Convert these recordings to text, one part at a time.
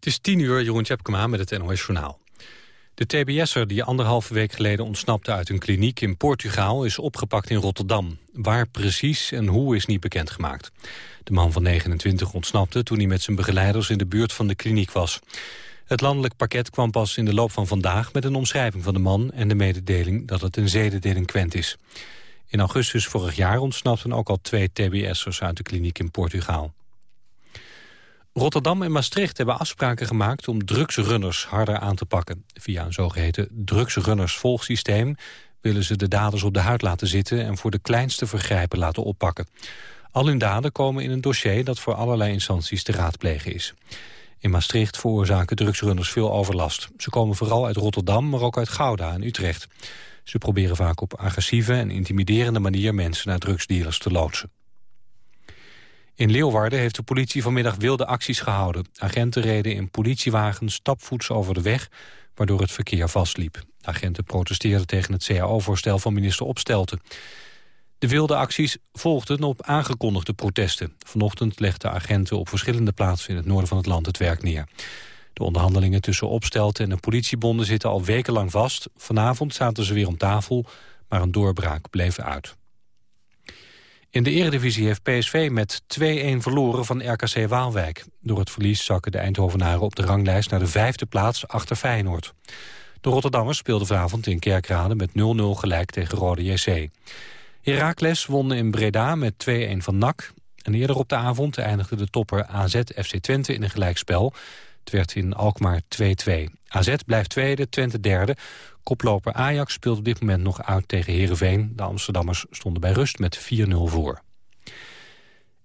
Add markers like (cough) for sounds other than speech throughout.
Het is tien uur, Jeroen Tjepkema met het NOS Journaal. De TBS'er die anderhalve week geleden ontsnapte uit een kliniek in Portugal... is opgepakt in Rotterdam. Waar precies en hoe is niet bekendgemaakt. De man van 29 ontsnapte toen hij met zijn begeleiders... in de buurt van de kliniek was. Het landelijk pakket kwam pas in de loop van vandaag... met een omschrijving van de man en de mededeling dat het een zedendelinquent is. In augustus vorig jaar ontsnapten ook al twee TBS'ers uit de kliniek in Portugal. Rotterdam en Maastricht hebben afspraken gemaakt om drugsrunners harder aan te pakken. Via een zogeheten drugsrunners-volgsysteem willen ze de daders op de huid laten zitten en voor de kleinste vergrijpen laten oppakken. Al hun daden komen in een dossier dat voor allerlei instanties te raadplegen is. In Maastricht veroorzaken drugsrunners veel overlast. Ze komen vooral uit Rotterdam, maar ook uit Gouda en Utrecht. Ze proberen vaak op agressieve en intimiderende manier mensen naar drugsdealers te loodsen. In Leeuwarden heeft de politie vanmiddag wilde acties gehouden. Agenten reden in politiewagens stapvoets over de weg, waardoor het verkeer vastliep. agenten protesteerden tegen het CAO-voorstel van minister Opstelten. De wilde acties volgden op aangekondigde protesten. Vanochtend legden agenten op verschillende plaatsen in het noorden van het land het werk neer. De onderhandelingen tussen Opstelten en de politiebonden zitten al wekenlang vast. Vanavond zaten ze weer om tafel, maar een doorbraak bleef uit. In de eredivisie heeft PSV met 2-1 verloren van RKC Waalwijk. Door het verlies zakken de Eindhovenaren op de ranglijst naar de vijfde plaats achter Feyenoord. De Rotterdammers speelden vanavond in Kerkrade met 0-0 gelijk tegen Rode JC. Heracles won in Breda met 2-1 van NAC. En eerder op de avond eindigde de topper AZ FC Twente in een gelijkspel. Het werd in Alkmaar 2-2. AZ blijft tweede, Twente derde. Koploper Ajax speelt op dit moment nog uit tegen Heerenveen. De Amsterdammers stonden bij rust met 4-0 voor.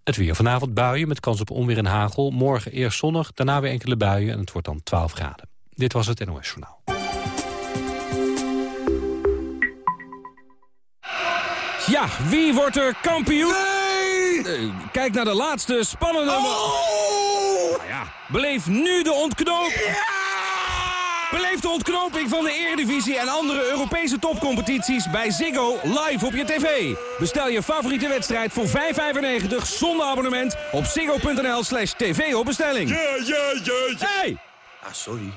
Het weer vanavond buien met kans op onweer en hagel. Morgen eerst zonnig, daarna weer enkele buien en het wordt dan 12 graden. Dit was het NOS Journaal. Ja, wie wordt er kampioen? Nee! kijk naar de laatste spannende... Oh! Nou ja, beleef nu de ontknoping. Beleef de ontknoping van de Eredivisie en andere Europese topcompetities bij Ziggo live op je tv. Bestel je favoriete wedstrijd voor 5,95 zonder abonnement op ziggo.nl slash tv op bestelling. Ja, ja, ja, ja. Hey! Ah, sorry.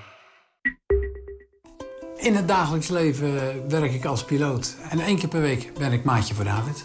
In het dagelijks leven werk ik als piloot. En één keer per week ben ik maatje voor David.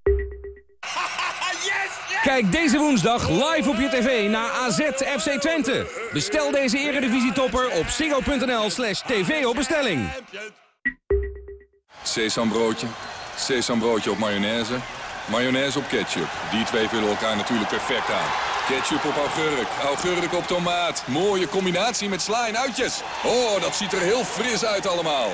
Kijk deze woensdag live op je tv naar AZ FC Twente. Bestel deze eredivisietopper op sigo.nl slash tv op bestelling. Sesambroodje, sesambroodje op mayonaise, mayonaise op ketchup. Die twee vullen elkaar natuurlijk perfect aan. Ketchup op augurk, augurk op tomaat. Mooie combinatie met sla en uitjes. Oh, dat ziet er heel fris uit allemaal.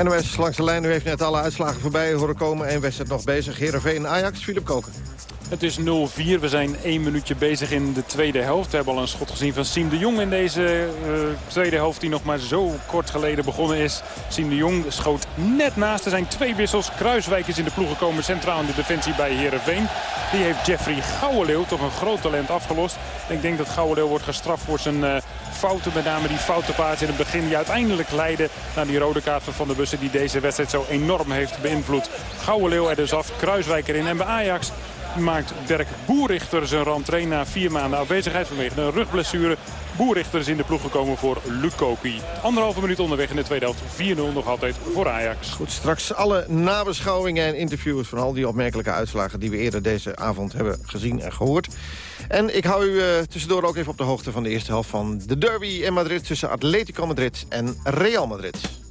NOS langs de lijn. U heeft net alle uitslagen voorbij horen komen. En wedstrijd nog bezig. Heerenveen Ajax, Philip Koken. Het is 0-4. We zijn één minuutje bezig in de tweede helft. We hebben al een schot gezien van Siem de Jong in deze uh, tweede helft. Die nog maar zo kort geleden begonnen is. Siem de Jong schoot net naast. Er zijn twee wissels. Kruiswijk is in de ploeg gekomen. Centraal in de defensie bij Heerenveen. Die heeft Jeffrey Gouwenleeuw, toch een groot talent, afgelost. ik denk dat Gouwenleeuw wordt gestraft voor zijn uh, fouten. Met name die foutenpaard in het begin die uiteindelijk leidde naar die rode kaart van Van der Bussen. Die deze wedstrijd zo enorm heeft beïnvloed. Gouwenleeuw er dus af. Kruiswijk erin. En bij Ajax maakt Dirk Boerichter zijn rentree na vier maanden afwezigheid vanwege een rugblessure. Boerichter is in de ploeg gekomen voor Lukoki. Anderhalve minuut onderweg in de tweede helft. 4-0 nog altijd voor Ajax. Goed, straks alle nabeschouwingen en interviews... van al die opmerkelijke uitslagen die we eerder deze avond hebben gezien en gehoord. En ik hou u uh, tussendoor ook even op de hoogte van de eerste helft van de derby in Madrid... tussen Atletico Madrid en Real Madrid.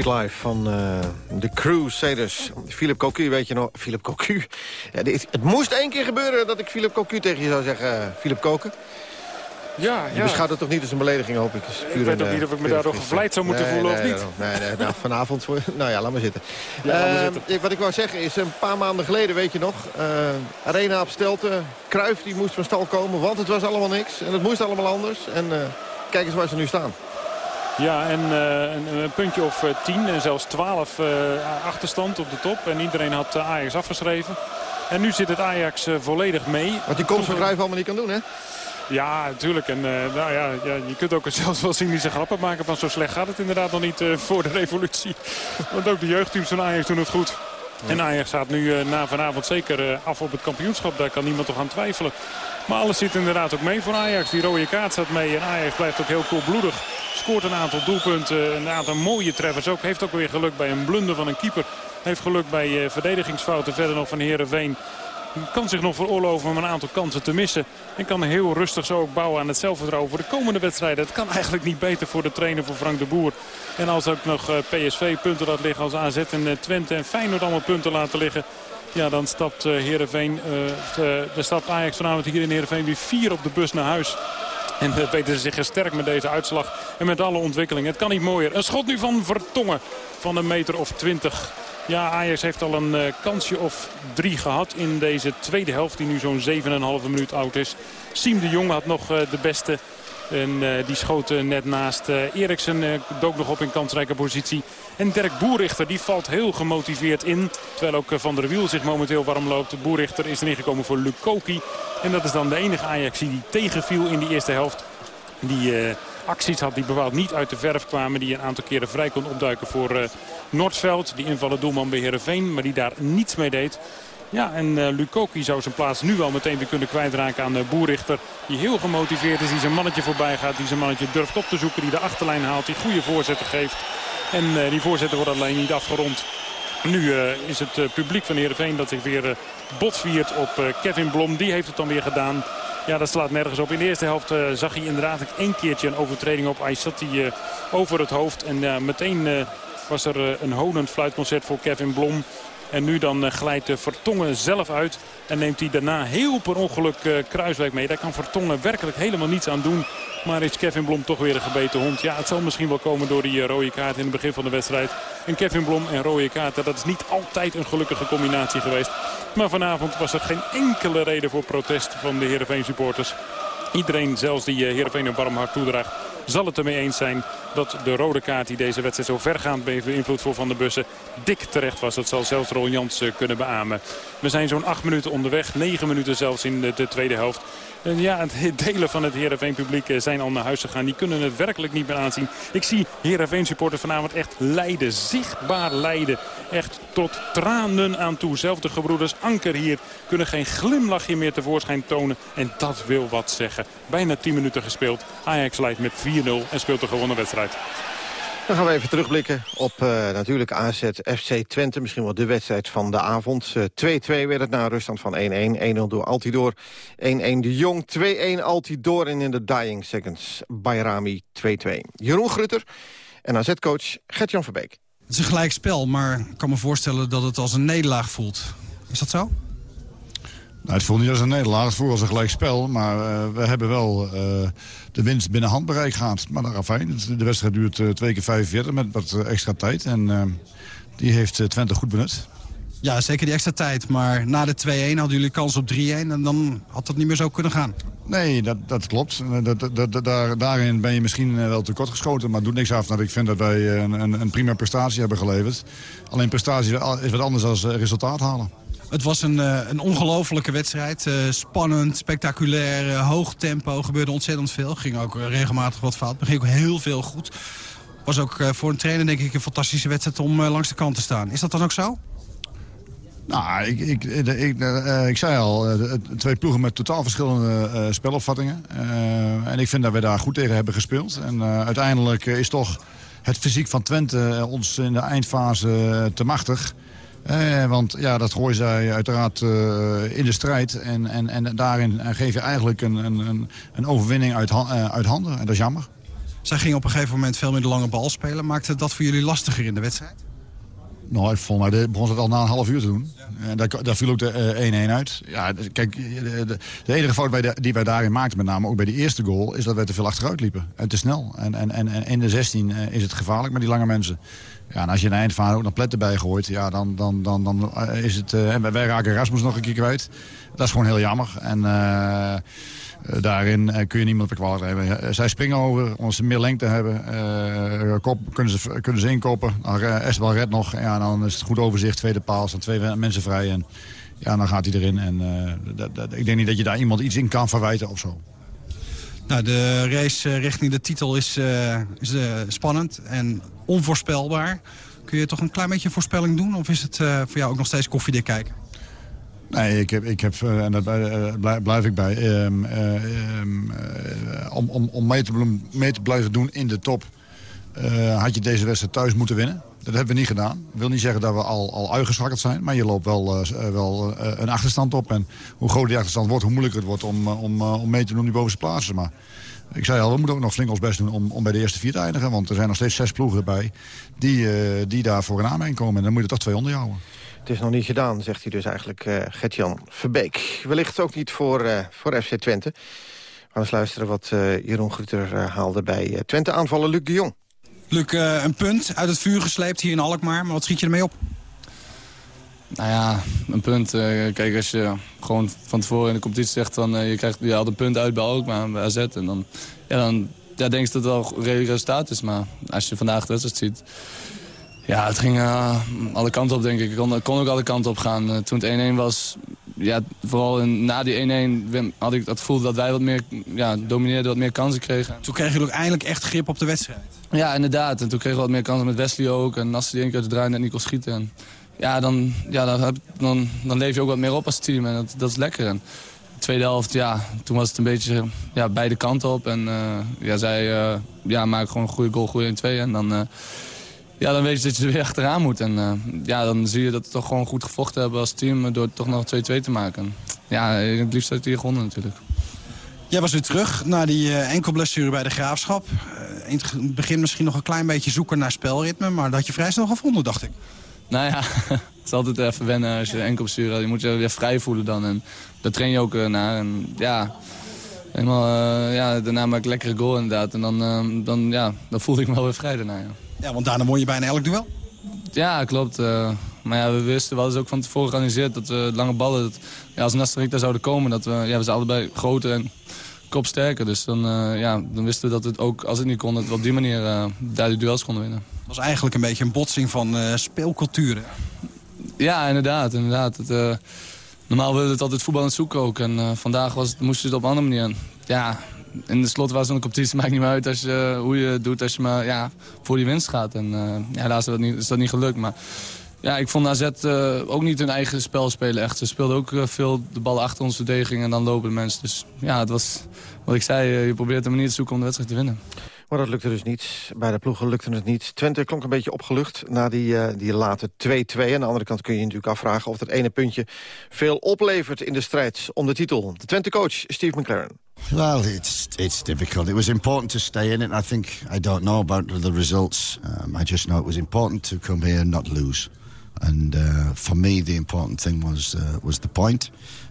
Street Life van uh, de Crusaders. Philip Cocu, weet je nog? Philip Cocu. Ja, dit, het moest één keer gebeuren dat ik Philip Cocu tegen je zou zeggen. Philip Koken. Ja, je beschouwt het toch niet als een belediging, hoop ik. ik weet ook niet of ik me daardoor gevleid zou moeten voelen of niet. Nee, nee, nou, vanavond... (laughs) nou ja, laat maar zitten. Ja, uh, wat ik wou zeggen is, een paar maanden geleden, weet je nog... Uh, Arena op Stelten, Kruif die moest van stal komen, want het was allemaal niks. En het moest allemaal anders. En uh, kijk eens waar ze nu staan. Ja, en een, een, puntje of tien en zelfs twaalf achterstand op de top. En iedereen had Ajax afgeschreven. En nu zit het Ajax volledig mee. Wat die komst van Cruijff allemaal niet kan doen, hè? Ja, natuurlijk. En uh, nou ja, ja, je kunt ook (laughs) zelfs wel cynische grappen maken van zo slecht gaat het inderdaad nog niet uh, voor de revolutie. (laughs) Want ook de jeugdteams van Ajax doen het goed. En Ajax staat nu uh, na vanavond zeker af op het kampioenschap. Daar kan niemand toch aan twijfelen. Maar alles zit inderdaad ook mee voor Ajax. Die rode kaart staat mee en Ajax blijft ook heel koelbloedig. Scoort een aantal doelpunten, een aantal mooie treffers ook. Heeft ook weer geluk bij een blunder van een keeper. Heeft geluk bij verdedigingsfouten verder nog van Herenveen kan zich nog veroorloven om een aantal kansen te missen. En kan heel rustig zo ook bouwen aan het zelfvertrouwen voor de komende wedstrijden. Het kan eigenlijk niet beter voor de trainer voor Frank de Boer. En als ook nog eh, PSV punten laat liggen als AZ en eh, Twente en Feyenoord allemaal punten laten liggen. Ja, dan stapt Heerenveen, uh, de stapt Ajax vanavond hier in Heerenveen weer vier op de bus naar huis. En uh, weten ze zich gesterkt met deze uitslag en met alle ontwikkelingen. Het kan niet mooier. Een schot nu van Vertongen van een meter of twintig. Ja, Ajax heeft al een kansje of drie gehad in deze tweede helft. Die nu zo'n 7,5 minuut oud is. Siem de Jong had nog de beste. En die schoot net naast Eriksen. dook nog op in kansrijke positie. En Dirk Boerichter die valt heel gemotiveerd in. Terwijl ook Van der Wiel zich momenteel warm loopt. Boerichter is erin gekomen voor Lukoki. En dat is dan de enige Ajax die tegenviel in die eerste helft. Die acties had die bepaald niet uit de verf kwamen. Die een aantal keren vrij kon opduiken voor uh, Noordveld. Die invallen doelman bij Heerenveen, maar die daar niets mee deed. Ja, en uh, Lukoki zou zijn plaats nu wel meteen weer kunnen kwijtraken aan de uh, Boerichter. Die heel gemotiveerd is, die zijn mannetje voorbij gaat. Die zijn mannetje durft op te zoeken, die de achterlijn haalt. Die goede voorzetten geeft. En uh, die voorzetten worden alleen niet afgerond. Nu is het publiek van Heerenveen dat zich weer botviert op Kevin Blom. Die heeft het dan weer gedaan. Ja, dat slaat nergens op. In de eerste helft zag hij inderdaad één keertje een overtreding op Aysati uh, over het hoofd. En meteen was er een honend fluitconcert voor Kevin Blom. En nu dan glijdt Vertongen zelf uit. En neemt hij daarna heel per ongeluk Kruiswijk mee. Daar kan Vertongen werkelijk helemaal niets aan doen. Maar is Kevin Blom toch weer een gebeten hond. Ja, het zal misschien wel komen door die rode kaart in het begin van de wedstrijd. En Kevin Blom en rode kaarten, dat is niet altijd een gelukkige combinatie geweest. Maar vanavond was er geen enkele reden voor protest van de Heerenveen supporters. Iedereen, zelfs die Heerenveen een warm hart toedraagt, zal het ermee eens zijn dat de rode kaart die deze wedstrijd zo vergaand beïnvloed voor Van de Bussen dik terecht was. Dat zal zelfs Ron Jans kunnen beamen. We zijn zo'n acht minuten onderweg, negen minuten zelfs in de tweede helft. En ja, delen van het Heerenveen publiek zijn al naar huis gegaan. Die kunnen het werkelijk niet meer aanzien. Ik zie Heerenveen supporters vanavond echt lijden. Zichtbaar lijden. Echt tot tranen aan toe. Zelfs de gebroeders Anker hier kunnen geen glimlachje meer tevoorschijn tonen. En dat wil wat zeggen. Bijna 10 minuten gespeeld. Ajax leidt met 4-0 en speelt een gewonnen wedstrijd. Dan gaan we even terugblikken op uh, natuurlijk AZ FC Twente. Misschien wel de wedstrijd van de avond. 2-2 uh, werd het na ruststand van 1-1. 1-0 door Altidor. 1-1 de Jong. 2-1 Altidor. En in de dying seconds Bayrami 2-2. Jeroen Grutter en AZ-coach Gert-Jan Verbeek. Het is een gelijk spel, maar ik kan me voorstellen dat het als een nederlaag voelt. Is dat zo? Nou, het voelt niet als een nederlaag, het voelt als een gelijk spel. Maar uh, we hebben wel uh, de winst binnen handbereik gehad. Maar dat fijn. De wedstrijd duurt uh, twee keer 45 met wat extra tijd. En die heeft Twente goed benut. Ja, zeker die extra tijd. Maar na de 2-1 hadden jullie kans op 3-1. En dan had dat niet meer zo kunnen gaan. Nee, dat, dat klopt. Dat, dat, daar, daarin ben je misschien wel tekort geschoten. Maar het doet niks af dat ik vind dat wij een, een, een prima prestatie hebben geleverd. Alleen prestatie is wat anders dan resultaat halen. Het was een, een ongelofelijke wedstrijd. Uh, spannend, spectaculair, uh, hoog tempo. Gebeurde ontzettend veel. Ging ook regelmatig wat fout. Maar ging ook heel veel goed. Was ook voor een trainer denk ik een fantastische wedstrijd om langs de kant te staan. Is dat dan ook zo? Nou, ik, ik, ik, ik zei al, twee ploegen met totaal verschillende spelopvattingen. en ik vind dat we daar goed tegen hebben gespeeld. En uiteindelijk is toch het fysiek van Twente ons in de eindfase te machtig. Eh, want ja, dat gooi zij uiteraard uh, in de strijd. En, en, en daarin geef je eigenlijk een, een, een overwinning uit, uh, uit handen. En dat is jammer. Zij gingen op een gegeven moment veel meer de lange bal spelen. Maakte dat voor jullie lastiger in de wedstrijd? Nou, volgens mij begon het al na een half uur te doen. En daar, daar viel ook de 1-1 uit. Ja, kijk, de, de, de enige fout die wij daarin maakten, met name ook bij de eerste goal... is dat wij te veel achteruit liepen. En te snel. En, en, en, en in de 16 is het gevaarlijk met die lange mensen. Ja, en als je de eindfase ook nog pletten bij gooit... Ja, dan, dan, dan, dan is het... Uh, wij raken Rasmus nog een keer kwijt. Dat is gewoon heel jammer. En... Uh, daarin kun je niemand kwalijk hebben. zij springen over, omdat ze meer lengte hebben. Kop, kunnen, ze, kunnen ze inkoppen. Dan Esteban red nog. Ja, dan is het goed overzicht. Tweede paal, staan twee mensen vrij. En ja, dan gaat hij erin. En ik denk niet dat je daar iemand iets in kan verwijten of zo. Nou, de race richting de titel is, is spannend en onvoorspelbaar. Kun je toch een klein beetje voorspelling doen? Of is het voor jou ook nog steeds koffiedik kijken? Nee, ik heb, ik heb en daar blijf ik bij, ehm, ehm, om, om, om mee, te, mee te blijven doen in de top... had je deze wedstrijd thuis moeten winnen. Dat hebben we niet gedaan. Dat wil niet zeggen dat we al, al uitgeschakeld zijn. Maar je loopt wel, wel een achterstand op. En hoe groter die achterstand wordt, hoe moeilijker het wordt om, om, om mee te doen die bovenste plaatsen. Maar ik zei al, we moeten ook nog flink ons best doen om, om bij de eerste vier te eindigen. Want er zijn nog steeds zes ploegen bij die, die daar voor een aanmerking komen. En dan moet je toch twee onder houden. Het is nog niet gedaan, zegt hij dus eigenlijk uh, Gert-Jan Verbeek. Wellicht ook niet voor, voor FC Twente. We gaan eens luisteren wat Jeroen Gruter haalde bij Twente aanvallen Luc de Jong. Luc, een punt uit het vuur gesleept hier in Alkmaar. Maar wat schiet je ermee op? Nou ja, een punt. kijk, als je gewoon van tevoren in de competitie zegt... van je, krijgt, je haalt een punt uit bij Alkmaar, bij AZ... en dan, ja, dan ja, denk ik dat het wel een redelijk resultaat is. Maar als je vandaag de wedstrijd ziet... Ja, het ging uh, alle kanten op, denk ik. Het kon, kon, ook alle kanten op gaan. Uh, toen het 1-1 was, ja, vooral in, na die 1-1 had ik het gevoel dat wij wat meer ja, domineerden, wat meer kansen kregen. Toen kregen jullie ook eindelijk echt grip op de wedstrijd. Ja, inderdaad. En toen kregen we wat meer kansen met Wesley ook. En Nasser die één keer uit de draai net niet kon schieten. En, ja, dan, ja dan, heb, dan, dan leef je ook wat meer op als team. En dat, dat is lekker. En, de tweede helft, ja, toen was het een beetje ja, beide kanten op. En uh, ja, zij ja, maken gewoon een goede goal, goede 1-2. En dan ja, dan weet je dat je er weer achteraan moet. En uh, ja, dan zie je dat we toch gewoon goed gevochten hebben als team door toch nog 2-2 te maken. Ja, het liefst had je hier gewonnen natuurlijk. Jij was weer terug naar die uh, enkelblessure bij de Graafschap. Uh, in het begin misschien nog een klein beetje zoeken naar spelritme... maar dat had je vrij snel gevonden, dacht ik. Nou ja, (laughs) het is altijd even wennen als je enkelblessure hebt. Je moet je weer vrij voelen dan. En daar train je ook naar. En ja, helemaal, ja, daarna maak ik lekkere goal inderdaad. En dan, dan, ja, dan voelde ik me wel weer vrij daarna, ja. Ja, want daarna won je bijna elk duel. Ja, klopt. Uh, maar ja, we wisten, we hadden ook van tevoren georganiseerd dat we lange ballen, dat, ja, als daar zouden komen, dat we, ja, we zijn allebei groter en kopsterker. Dus dan, uh, ja, dan wisten we dat het ook, als het niet kon, dat we op die manier uh, daar die duels konden winnen. Het was eigenlijk een beetje een botsing van speelculturen. Ja, inderdaad. inderdaad. Het, normaal wilden we het altijd voetbal aan het zoeken ook. En vandaag was het, moesten we het op een andere manier. Ja, in de slot was een competitie, maakt niet meer uit als je, hoe je doet als je maar ja, voor die winst gaat. En uh, ja, helaas is dat, niet, is dat niet gelukt. Maar ja, ik vond AZ uh, ook niet hun eigen spel spelen. Echt. Ze speelden ook uh, veel de bal achter onze verdediging en dan lopen de mensen. Dus ja, het was wat ik zei, je probeert een manier te zoeken om de wedstrijd te winnen. Maar dat lukte dus niet. Bij de ploegen lukte het niet. Twente klonk een beetje opgelucht na die, die late 2-2. Aan de andere kant kun je je natuurlijk afvragen of dat ene puntje veel oplevert in de strijd om de titel. De Twente-coach Steve McLaren. Well, it's it's difficult. It was important to stay in it. I think I don't know about the results. Um, I just know it was important to come here and not lose. And uh, for me, the important thing was uh, was the point.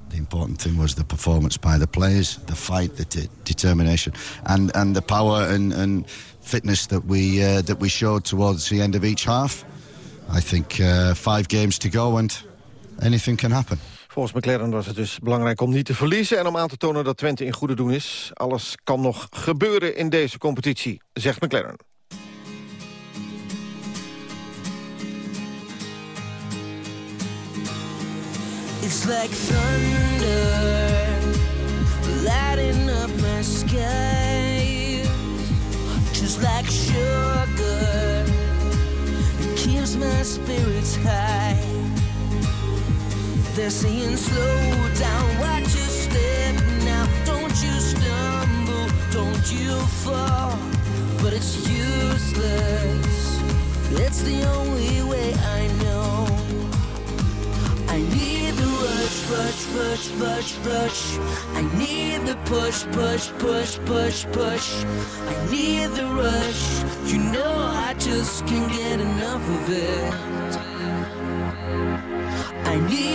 The important thing was the performance by the players, the fight, the de determination, and and the power and, and fitness that we uh, that we showed towards the end of each half. I think uh, five games to go, and anything can happen. Volgens McLaren was het dus belangrijk om niet te verliezen... en om aan te tonen dat Twente in goede doen is. Alles kan nog gebeuren in deze competitie, zegt McLaren. It's like thunder Lighting up my sky Just like sugar It keeps my spirits high They're saying slow down, watch your step now. Don't you stumble, don't you fall. But it's useless, it's the only way I know. I need the rush, rush, rush, rush, rush. I need the push, push, push, push, push. I need the rush. You know I just can't get enough of it. I need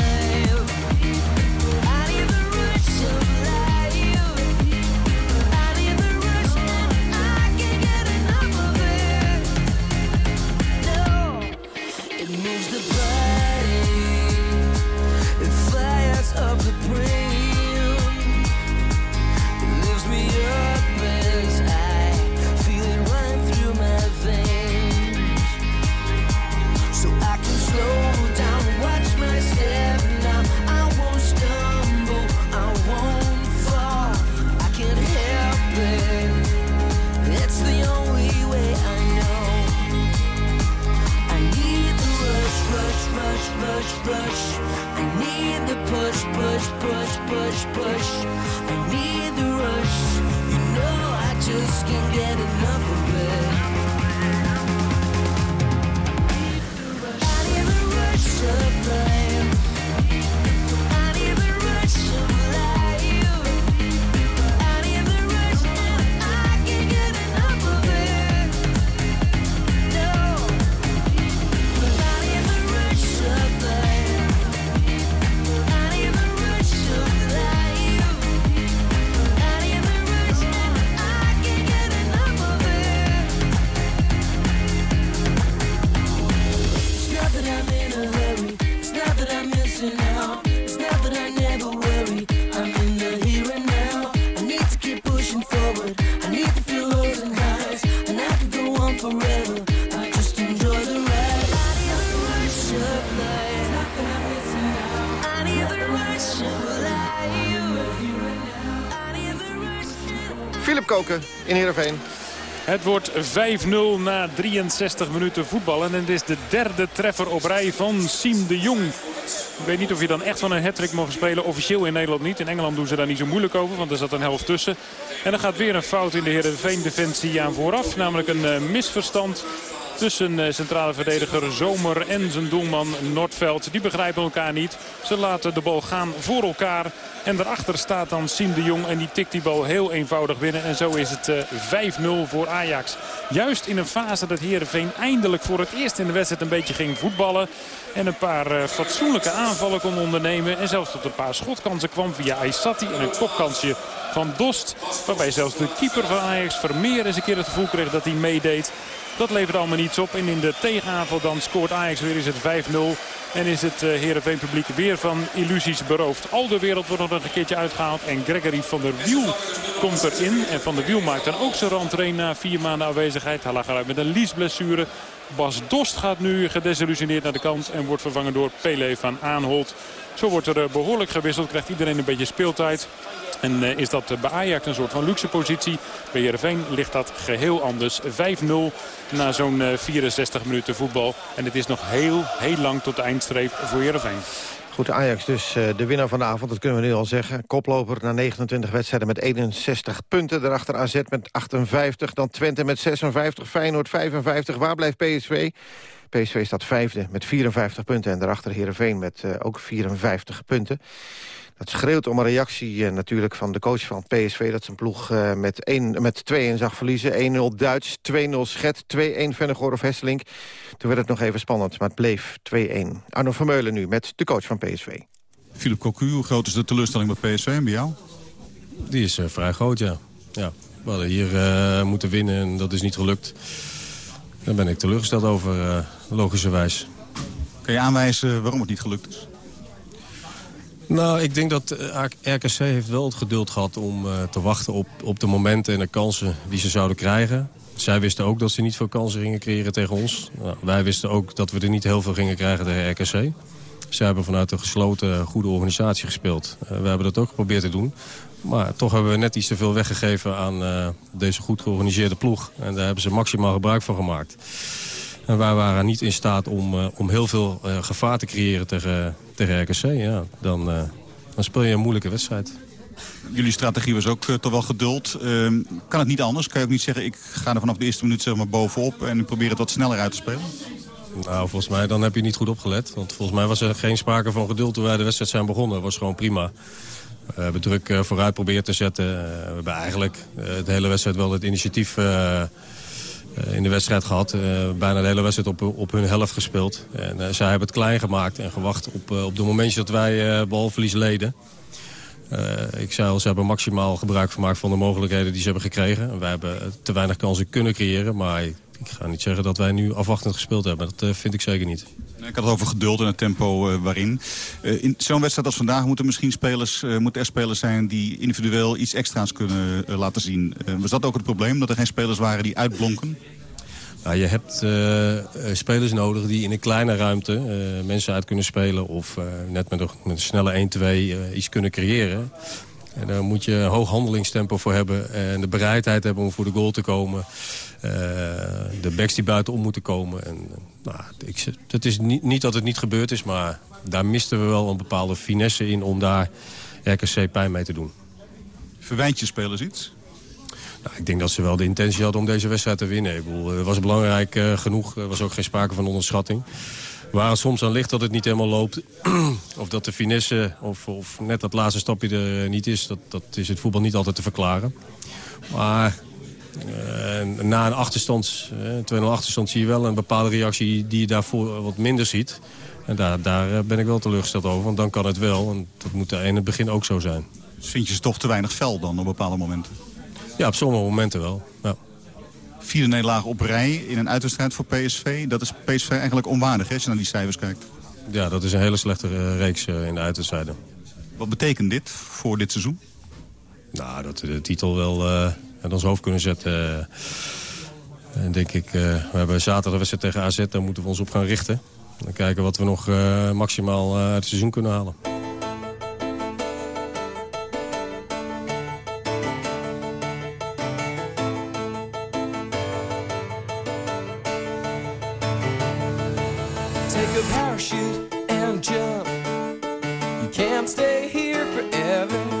Push, push. I need the rush. You know I just can't get enough of it. I need the rush of life. In Heerenveen. Het wordt 5-0 na 63 minuten voetballen. En het is de derde treffer op rij van Siem de Jong. Ik weet niet of je dan echt van een hat mag spelen. Officieel in Nederland niet. In Engeland doen ze daar niet zo moeilijk over, want er zat een helft tussen. En er gaat weer een fout in de Heerenveen-defensie aan vooraf. Namelijk een eh, misverstand tussen eh, centrale verdediger Zomer en zijn doelman Noordveld. Die begrijpen elkaar niet. Ze laten de bal gaan voor elkaar. En daarachter staat dan Siem de Jong en die tikt die bal heel eenvoudig binnen. En zo is het eh, 5-0 voor Ajax. Juist in een fase dat Heerenveen eindelijk voor het eerst in de wedstrijd een beetje ging voetballen. En een paar eh, fatsoenlijke aanvallen kon ondernemen. En zelfs tot een paar schotkansen kwam via Aysati en een kopkansje van Dost. Waarbij zelfs de keeper van Ajax Vermeer eens een keer het gevoel kreeg dat hij meedeed. Dat levert allemaal niets op. En in de tegenaanval dan scoort Ajax weer. Is het 5-0. En is het uh, Heerenveen publiek weer van illusies beroofd. Al de wereld wordt nog een keertje uitgehaald. En Gregory van der Wiel komt erin. En van der Wiel maakt dan ook zijn rentree na vier maanden aanwezigheid. Hij lag eruit met een liesblessure. Bas Dost gaat nu gedesillusioneerd naar de kant. En wordt vervangen door Pele van Aanholt. Zo wordt er uh, behoorlijk gewisseld. Krijgt iedereen een beetje speeltijd. En uh, is dat bij Ajax een soort van luxe positie. Bij Heerenveen ligt dat geheel anders. 5-0 na zo'n uh, 64 minuten voetbal. En het is nog heel, heel lang tot de eindstreep voor Heerenveen. Goed, Ajax dus uh, de winnaar van de avond, dat kunnen we nu al zeggen. Koploper na 29 wedstrijden met 61 punten. Daarachter AZ met 58, dan Twente met 56, Feyenoord 55. Waar blijft PSV? PSV staat vijfde met 54 punten en daarachter Heerenveen met ook 54 punten. Het schreeuwt om een reactie uh, natuurlijk van de coach van PSV... dat zijn ploeg uh, met, 1, met 2-1 zag verliezen. 1-0 Duits, 2-0 Schet, 2-1 Vennegoor of Hesselink. Toen werd het nog even spannend, maar het bleef 2-1. Arno Vermeulen nu met de coach van PSV. Philip Cocu, hoe groot is de teleurstelling bij PSV en bij jou? Die is uh, vrij groot, ja. ja. We hadden hier moeten winnen en dat is niet gelukt. Daar ben ik teleurgesteld over, logischerwijs. Kan je aanwijzen waarom het niet gelukt is? Nou, ik denk dat RKC heeft wel het geduld gehad om uh, te wachten op, op de momenten en de kansen die ze zouden krijgen. Zij wisten ook dat ze niet veel kansen gingen creëren tegen ons. Nou, wij wisten ook dat we er niet heel veel gingen krijgen tegen RKC. Zij hebben vanuit een gesloten, goede organisatie gespeeld. Uh, we hebben dat ook geprobeerd te doen. Maar toch hebben we net iets te veel weggegeven aan deze goed georganiseerde ploeg. En daar hebben ze maximaal gebruik van gemaakt. En wij waren niet in staat om, eh, om heel veel eh, gevaar te creëren tegen, tegen RKC. Ja, dan, eh, dan speel je een moeilijke wedstrijd. Jullie strategie was ook toch wel geduld. Ehm, kan het niet anders? Kan je ook niet zeggen, ik ga er vanaf de eerste minuut zeg maar, bovenop... en ik probeer het wat sneller uit te spelen? Nou, volgens mij dan heb je niet goed opgelet. Want volgens mij was er geen sprake van geduld toen wij de wedstrijd zijn begonnen. Dat was gewoon prima. We hebben druk vooruit proberen te zetten. We hebben eigenlijk de hele wedstrijd wel het initiatief in de wedstrijd gehad. Eh, bijna de hele wedstrijd op, op hun helft gespeeld. En eh, zij hebben het klein gemaakt en gewacht op, eh, op de momentjes dat wij eh balverlies leden. Eh, ik zei al, ze hebben maximaal gebruik gemaakt van de mogelijkheden die ze hebben gekregen. En wij hebben te weinig kansen kunnen creëren. Maar ik, ga niet zeggen dat wij nu afwachtend gespeeld hebben. Dat eh, vind ik zeker niet. Ik had het over geduld en het tempo eh, waarin. Eh, in zo'n wedstrijd als vandaag moeten misschien spelers, moeten er spelers zijn... die individueel iets extra's kunnen laten zien. Was dat ook het probleem, dat er geen spelers waren die uitblonken? Nou, je hebt spelers nodig die in een kleine ruimte mensen uit kunnen spelen... of net met een, met een snelle 1-2 eh, iets kunnen creëren. En daar moet je een hoog handelingstempo voor hebben... en de bereidheid hebben om voor de goal te komen. Eh, de backs die buitenom moeten komen. En, nou, ik, het is niet, niet dat het niet gebeurd is, maar daar misten we wel een bepaalde finesse in... om daar RKC pijn mee te doen. Verwijnt je spelers iets? Nou, ik denk dat ze wel de intentie hadden om deze wedstrijd te winnen. Ik bedoel, het was belangrijk eh, genoeg. Er was ook geen sprake van onderschatting. Waar het soms aan ligt dat het niet helemaal loopt. (clears throat) of dat de finesse of, of net dat laatste stapje er niet is. Dat, dat is het voetbal niet altijd te verklaren. Maar na een achterstand, eh 2-0 achterstand zie je wel een bepaalde reactie die je daarvoor wat minder ziet. En daar, daar eh, ben ik wel teleurgesteld over. Want dan kan het wel. En dat moet in het begin ook zo zijn. Dus vind je ze toch te weinig fel dan op bepaalde momenten? Ja, op sommige momenten wel. Ja. Vierde nederlaag op rij in een uitwedstrijd voor PSV. Dat is PSV eigenlijk onwaardig hè, als je naar die cijfers kijkt. Ja, dat is een hele slechte eh, reeks eh, in de uitwedstrijden. Wat betekent dit voor dit seizoen? Nou, dat de titel wel eh uit ons hoofd kunnen zetten. eh. En denk ik, eh, we hebben zaterdag wedstrijd tegen AZ, daar moeten we ons op gaan richten. En kijken wat we nog eh, maximaal uit het seizoen kunnen halen. Take a parachute and jump. You can't stay here forever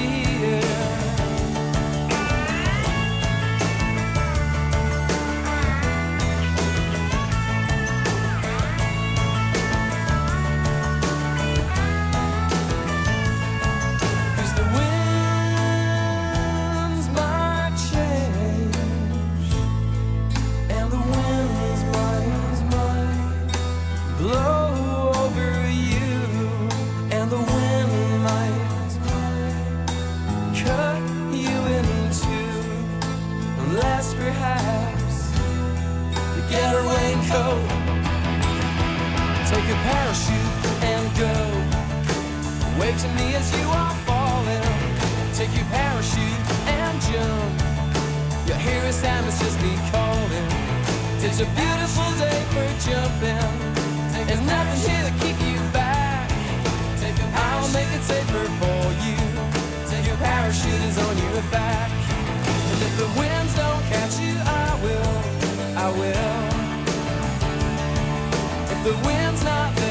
Wave to me as you are falling. Take your parachute and jump. Your hero Sam is just me calling. It's a beautiful day for jumping. There's nothing here to keep you back. I'll make it safer for you. Your parachute is on your back. And if the winds don't catch you, I will. I will. If the wind's not there,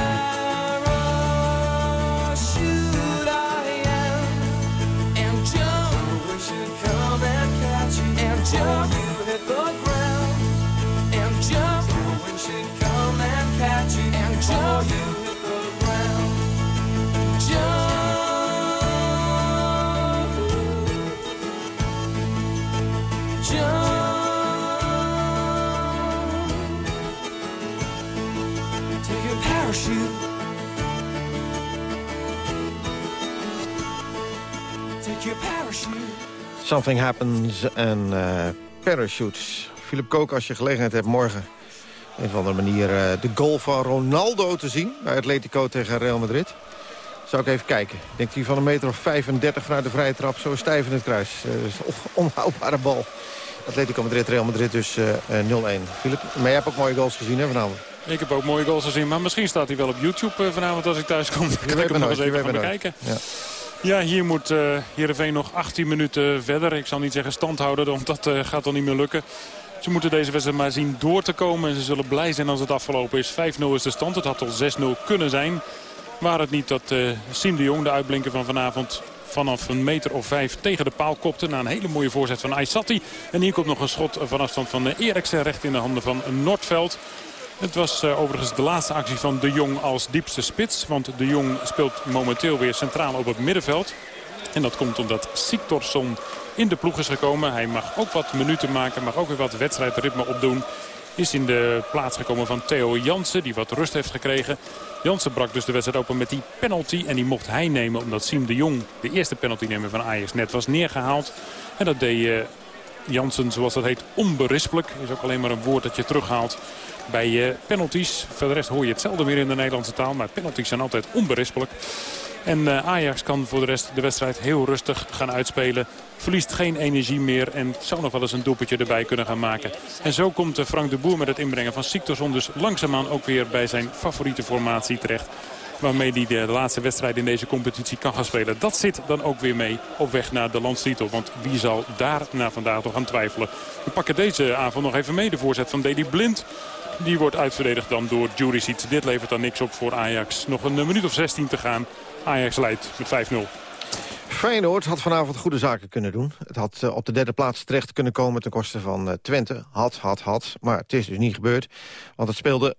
Something Happens en eh, Parachutes. Philip Kook, als je gelegenheid hebt morgen... een of andere manier eh, de goal van Ronaldo te zien... bij Atletico tegen Real Madrid. Zou ik even kijken. Ik denk die van een meter of 35 vanuit de vrije trap... zo stijf in het kruis. Dat is een onhoudbare bal. Atletico Madrid, Real Madrid dus eh, eh, 0-1. Philip, maar jij hebt ook mooie goals gezien hè, vanavond? Ik heb ook mooie goals gezien, maar misschien staat hij wel op YouTube vanavond als ik thuis kom. (laughs) Dan kan ik hem nog eens even gaan bekijken. Ja. Ja, hier moet eh Heerenveen nog 18 minuten verder. Ik zal niet zeggen stand houden, want dat eh, gaat dan niet meer lukken. Ze moeten deze wedstrijd maar zien door te komen. En ze zullen blij zijn als het afgelopen is. 5-0 is de stand. Het had al 6-0 kunnen zijn. Waar het niet dat eh Siem de Jong, de uitblinker van vanavond... vanaf een meter of vijf tegen de paal kopte. Na een hele mooie voorzet van Aysati. En hier komt nog een schot van afstand van Eriksen recht in de handen van Noordveld. Het was eh, overigens de laatste actie van De Jong als diepste spits. Want De Jong speelt momenteel weer centraal op het middenveld. En dat komt omdat Siktorsson in de ploeg is gekomen. Hij mag ook wat minuten maken, mag ook weer wat wedstrijdritme opdoen. Is in de plaats gekomen van Theo Jansen, die wat rust heeft gekregen. Jansen brak dus de wedstrijd open met die penalty. En die mocht hij nemen omdat Siem de Jong, de eerste penalty nemen van Ajax, net was neergehaald. En dat deed eh, Jansen, zoals dat heet, onberispelijk. Is ook alleen maar een woord dat je terughaalt bij eh, penalties. Voor de rest hoor je hetzelfde weer in de Nederlandse taal. Maar penalties zijn altijd onberispelijk. En eh, Ajax kan voor de rest de wedstrijd heel rustig gaan uitspelen. Verliest geen energie meer en zou nog wel eens een doelpuntje erbij kunnen gaan maken. En zo komt eh, Frank de Boer met het inbrengen van Siktorsson dus langzaamaan ook weer bij zijn favoriete formatie terecht. Waarmee hij de laatste wedstrijd in deze competitie kan gaan spelen. Dat zit dan ook weer mee op weg naar de landstitel. Want wie zal daar na vandaag nog aan twijfelen? We pakken deze avond nog even mee. De voorzet van Deli Blind. Die wordt uitverdedigd dan door Juricic. Dit levert dan niks op voor Ajax. Nog een minuut of 16 te gaan. Ajax leidt met 5-0. Feyenoord had vanavond goede zaken kunnen doen. Het had eh, op de derde plaats terecht kunnen komen ten koste van eh, Twente. Had, had, had. Maar het is dus niet gebeurd. Want het speelde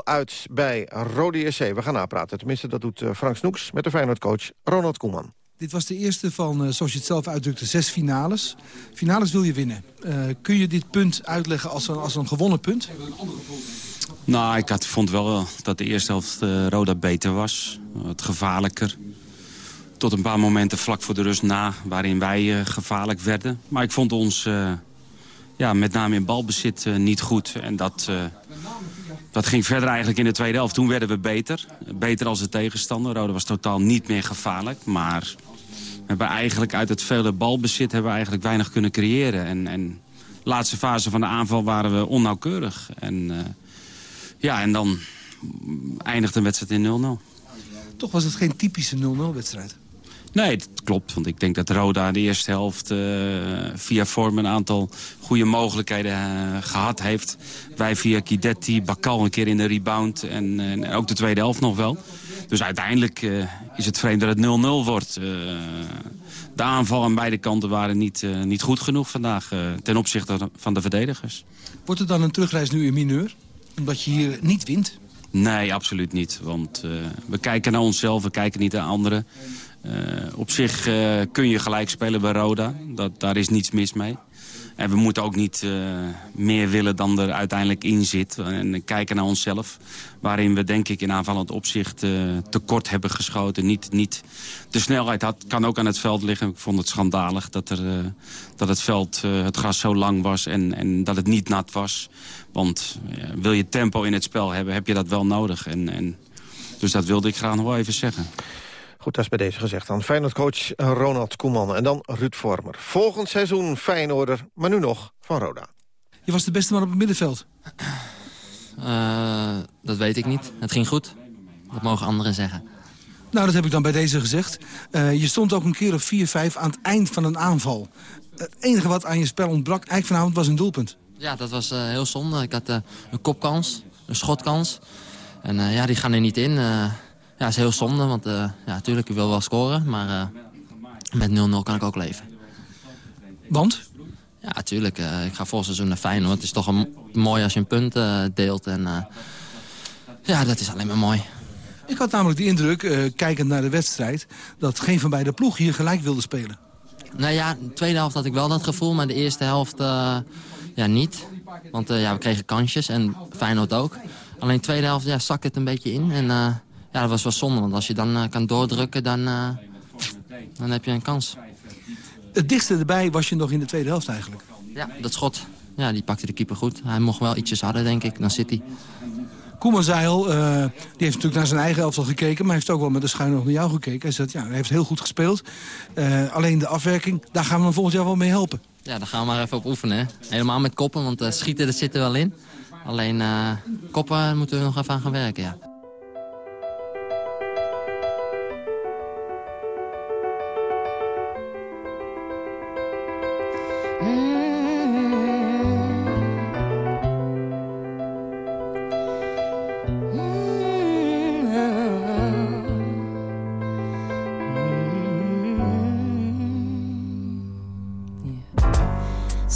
0-0 uit bij Rode SC. We gaan napraten. Tenminste, dat doet eh, Frank Snoeks met de Feyenoord-coach Ronald Koeman. Dit was de eerste van, eh, zoals je het zelf uitdrukte, zes finales. Finales wil je winnen. Eh, kun je dit punt uitleggen als een, als een gewonnen punt? Nou, ik had, vond wel dat de eerste helft eh, Roda beter was. Wat gevaarlijker. Tot een paar momenten vlak voor de rust na, waarin wij eh, gevaarlijk werden. Maar ik vond ons, eh, ja, met name in balbezit, eh, niet goed. En dat, eh, dat ging verder eigenlijk in de tweede helft. Toen werden we beter. Beter als de tegenstander. Roda was totaal niet meer gevaarlijk. Maar hebben eigenlijk uit het vele balbezit hebben eigenlijk weinig kunnen creëren. En, en de laatste fase van de aanval waren we onnauwkeurig. En... eh, ja, en dan eindigt een wedstrijd in 0-0. Toch was het geen typische 0-0-wedstrijd. Nee, dat klopt. Want ik denk dat Roda de eerste helft eh, via vorm een aantal goede mogelijkheden eh, gehad heeft. Wij via Kidetti, Bakal een keer in de rebound en, en ook de tweede helft nog wel. Dus uiteindelijk eh, is het vreemd dat het 0-0 wordt. De aanval aan beide kanten waren niet, niet goed genoeg vandaag ten opzichte van de verdedigers. Wordt het dan een terugreis nu in mineur? Omdat je hier niet wint? Nee, absoluut niet. Want we kijken naar onszelf, we kijken niet naar anderen. Eh, op zich eh, kun je gelijk spelen bij Roda. Dat, daar is niets mis mee. En we moeten ook niet eh, meer willen dan er uiteindelijk in zit. En kijken naar onszelf. Waarin we denk ik in aanvallend opzicht tekort hebben geschoten. Niet, niet de snelheid had, kan ook aan het veld liggen. Ik vond het schandalig dat, er, dat het veld, het gras zo lang was en, en dat het niet nat was. Want wil je tempo in het spel hebben, heb je dat wel nodig. En, en, dus dat wilde ik graag nog even zeggen. Goed, dat is bij deze gezegd dan. Feyenoord-coach Ronald Koeman en dan Ruud Vormer. Volgend seizoen Feyenoorder, maar nu nog van Roda. Je was de beste man op het middenveld. Eh, dat weet ik niet. Het ging goed. Dat mogen anderen zeggen. Nou, dat heb ik dan bij deze gezegd. Eh, je stond ook een keer of 4-5 aan het eind van een aanval. Het enige wat aan je spel ontbrak eigenlijk vanavond was een doelpunt. Ja, dat was eh, heel zonde. Ik had eh, een kopkans, een schotkans. En eh, ja, die gaan er niet in. Ja, is heel zonde, want eh, ja, natuurlijk, ik wil wel scoren. Maar eh, met 0-0 kan ik ook leven. Want? Ja, natuurlijk. eh, ik ga vol seizoen naar Feyenoord. Het is toch een, mooi als je een punt deelt. En ja, dat is alleen maar mooi. Ik had namelijk de indruk, kijkend naar de wedstrijd... dat geen van beide ploegen hier gelijk wilde spelen. Nou ja, de tweede helft had ik wel dat gevoel, maar de eerste helft ja, niet. Want ja, we kregen kansjes en Feyenoord ook. Alleen de tweede helft ja, zak het een beetje in. En ja, dat was wel zonde, want als je dan eh, kan doordrukken, dan, eh, dan heb je een kans. Het dichtste erbij was je nog in de tweede helft eigenlijk. Ja, dat schot, ja, die pakte de keeper goed. Hij mocht wel ietsjes harder, denk ik, dan zit hij. Koeman zei al, eh, die heeft natuurlijk naar zijn eigen elftal gekeken... maar hij heeft ook wel met de schuin nog naar jou gekeken. Hij zei, ja, hij heeft heel goed gespeeld. Alleen de afwerking, daar gaan we hem volgend jaar wel mee helpen. Ja, daar gaan we maar even op oefenen. Hè. Helemaal met koppen, want schieten dat zit er wel in. Alleen koppen moeten we nog even aan gaan werken, ja.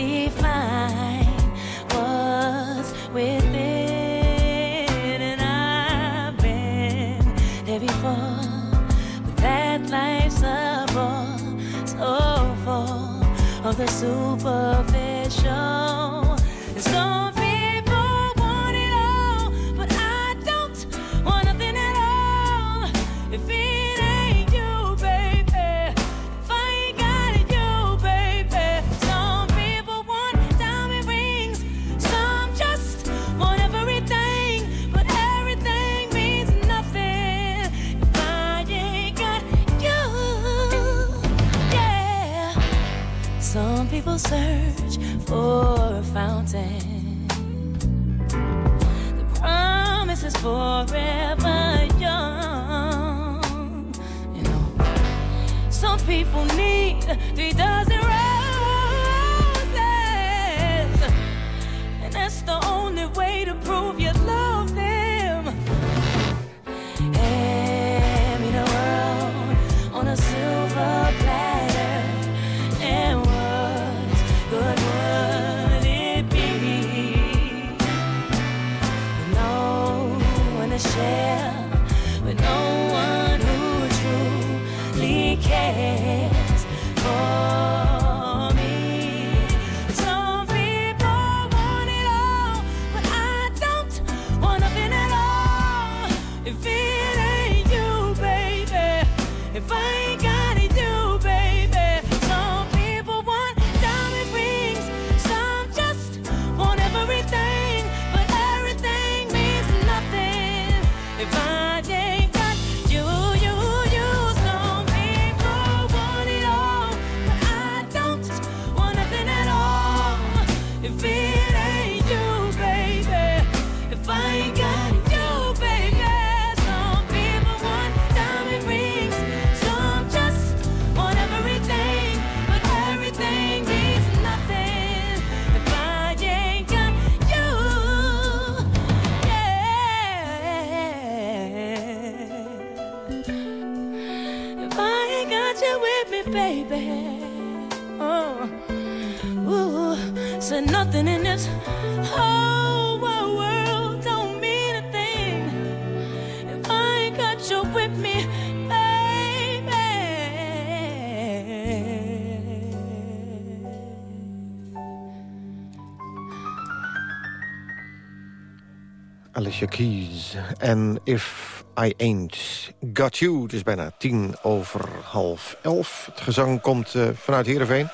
define what's within. And I've been before, that life's a bore so full of the superficial. closer Alicia Keys. En If I Ain't Got You. Het is bijna tien over half elf. Het gezang komt eh, vanuit Heerenveen.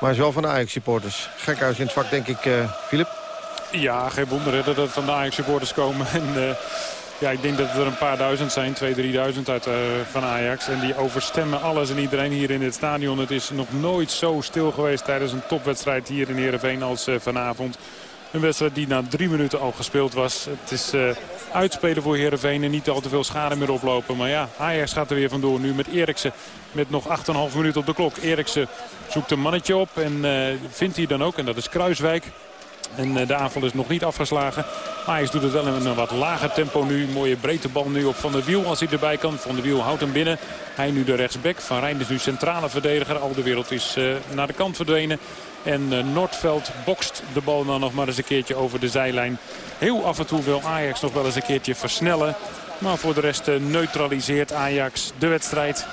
Maar is wel van de Ajax-supporters. Gekhuis in het vak, denk ik, eh Filip. Ja, geen wonder dat het van de Ajax supporters komen. (laughs) En, eh, ja, ik denk dat er een paar duizend zijn, 2.000, 3.000 uit eh, van Ajax. En die overstemmen alles en iedereen hier in het stadion. Het is nog nooit zo stil geweest tijdens een topwedstrijd hier in Heerenveen als eh, vanavond. Een wedstrijd die na drie minuten al gespeeld was. Het is eh, uitspelen voor Heerenveen en niet al te veel schade meer oplopen. Maar ja, Ajax gaat er weer vandoor nu met Eriksen. Met nog 8,5 minuten op de klok. Eriksen zoekt een mannetje op en eh, vindt hij dan ook. En dat is Kruiswijk. En eh, de aanval is nog niet afgeslagen. Ajax doet het wel in een wat lager tempo nu. Mooie breedte bal nu op Van der Wiel als hij erbij kan. Van der Wiel houdt hem binnen. Hij nu de rechtsback. Van Rijn is nu centrale verdediger. Al de wereld is naar de kant verdwenen. En eh, Noordveld bokst de bal dan nog maar eens een keertje over de zijlijn. Heel af en toe wil Ajax nog wel eens een keertje versnellen. Maar voor de rest eh, neutraliseert Ajax de wedstrijd.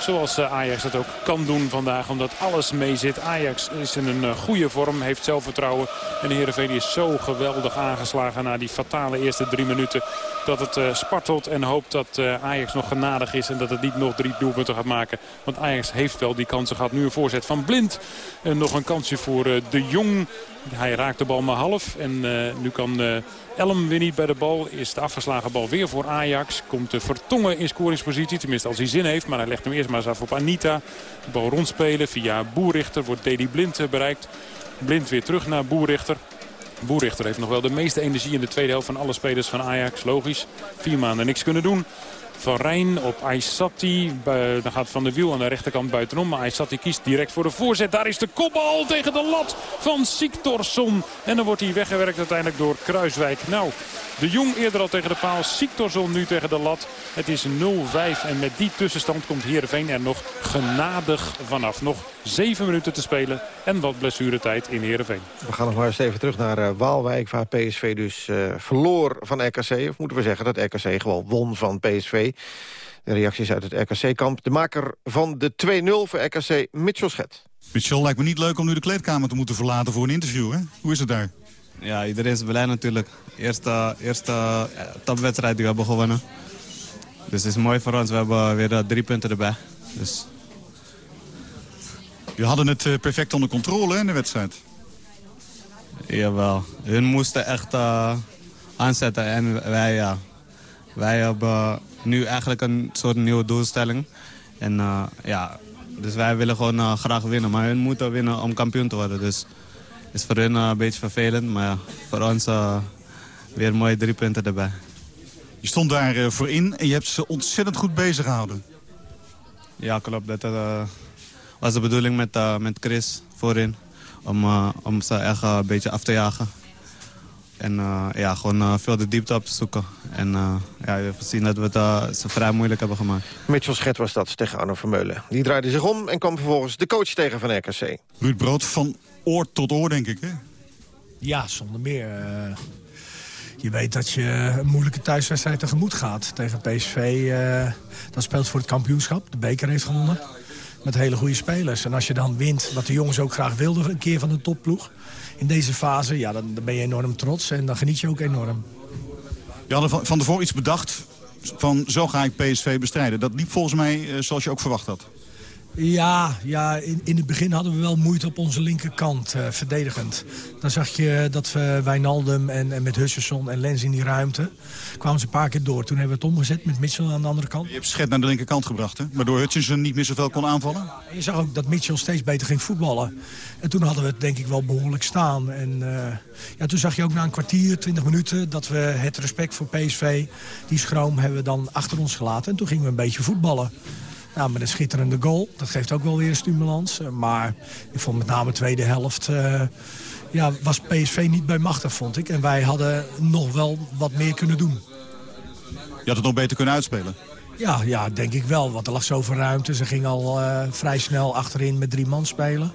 Zoals eh, Ajax dat ook kan doen vandaag. Omdat alles mee zit. Ajax is in een eh, goede vorm. Heeft zelfvertrouwen. En de Heerenveen is zo geweldig aangeslagen na die fatale eerste drie minuten. Dat het eh, spartelt en hoopt dat Ajax nog genadig is. En dat het niet nog drie doelpunten gaat maken. Want Ajax heeft wel die kansen gehad. Nu een voorzet van Blind. En nog een kansje voor De Jong. Hij raakt de bal maar half. En eh, nu kan eh, Elm weer niet bij de bal. Is de afgeslagen bal weer voor Ajax. Komt de Vertongen in scoringspositie. Tenminste als hij zin heeft. Maar hij legt hem eerst maar eens af op Anita. De bal rondspelen via Boerichter. Wordt Deli Blind eh, bereikt. Blind weer terug naar Boerichter. Boerichter heeft nog wel de meeste energie in de tweede helft van alle spelers van Ajax. Logisch. Vier maanden niks kunnen doen. Van Rijn op Aysati. Dan gaat Van de Wiel aan de rechterkant buitenom. Maar Aysati kiest direct voor de voorzet. Daar is de kopbal tegen de lat van Siktorsson. En dan wordt hij weggewerkt uiteindelijk door Kruiswijk. Nou, de Jong eerder al tegen de paal. Siktorsson nu tegen de lat. Het is 0-5 en met die tussenstand komt Heerenveen er nog genadig vanaf. Nog zeven minuten te spelen en wat blessuretijd in Heerenveen. We gaan nog maar eens even terug naar eh, Waalwijk... waar PSV dus eh, verloor van RKC. Of moeten we zeggen dat RKC gewoon won van PSV. De reacties uit het RKC-kamp. De maker van de 2-0 voor RKC, Mitchell Schet. Mitchell, lijkt me niet leuk om nu de kleedkamer te moeten verlaten voor een interview, hè? Hoe is het daar? Ja, iedereen is blij natuurlijk. Eerste, eerste ja, topwedstrijd die we hebben gewonnen. Dus het is mooi voor ons. We hebben weer eh, drie punten erbij. Dus Je hadden het eh, perfect onder controle hè, in de wedstrijd. jawel, hun moesten echt eh, aanzetten. En wij, ja, wij hebben nu eigenlijk een soort nieuwe doelstelling. En eh, ja, dus wij willen gewoon eh, graag winnen. Maar hun moeten winnen om kampioen te worden. Dus het is voor hun eh, een beetje vervelend. Maar voor ons weer mooie drie punten erbij. Je stond daar voor in en je hebt ze ontzettend goed bezig gehouden. Ja, klopt. Dat was de bedoeling met, met Chris voorin. Om, om ze echt een beetje af te jagen. En eh, ja, gewoon eh, veel de diepte op te zoeken. En eh, ja, je hebt gezien dat we het ze vrij moeilijk hebben gemaakt. Mitchell Schet was dat tegen Arno Vermeulen. Die draaide zich om en kwam vervolgens de coach tegen van RKC. Ruud Brood van oor tot oor, denk ik, hè? Ja, zonder meer. Eh, je weet dat je een moeilijke thuiswedstrijd tegemoet gaat tegen PSV. eh, dat speelt voor het kampioenschap. De beker heeft gewonnen. Met hele goede spelers. En als je dan wint, wat de jongens ook graag wilden, een keer van de topploeg. In deze fase, ja, dan, ben je enorm trots en dan geniet je ook enorm. Je had er van, van tevoren iets bedacht van zo ga ik PSV bestrijden. Dat liep volgens mij eh, zoals je ook verwacht had. Ja, ja in, in het begin hadden we wel moeite op onze linkerkant, eh, verdedigend. Dan zag je dat we Wijnaldum en, en met Husserson en Lens in die ruimte... kwamen ze een paar keer door. Toen hebben we het omgezet met Mitchell aan de andere kant. Je hebt Schet naar de linkerkant gebracht, hè? Waardoor Hutchinson niet meer zoveel kon aanvallen. Je zag ook dat Mitchell steeds beter ging voetballen. En toen hadden we het denk ik wel behoorlijk staan. En eh, ja, toen zag je ook na een kwartier, twintig minuten... dat we het respect voor PSV, die schroom, hebben we dan achter ons gelaten. En toen gingen we een beetje voetballen. Nou, met een schitterende goal. Dat geeft ook wel weer een stimulans. Eh, Maar ik vond met name de tweede helft... eh, ja, was PSV niet bij machtig, vond ik. En wij hadden nog wel wat meer kunnen doen. Je had het nog beter kunnen uitspelen. Ja, ja, denk ik wel. Want er lag zoveel ruimte. Ze ging al eh, vrij snel achterin met drie man spelen.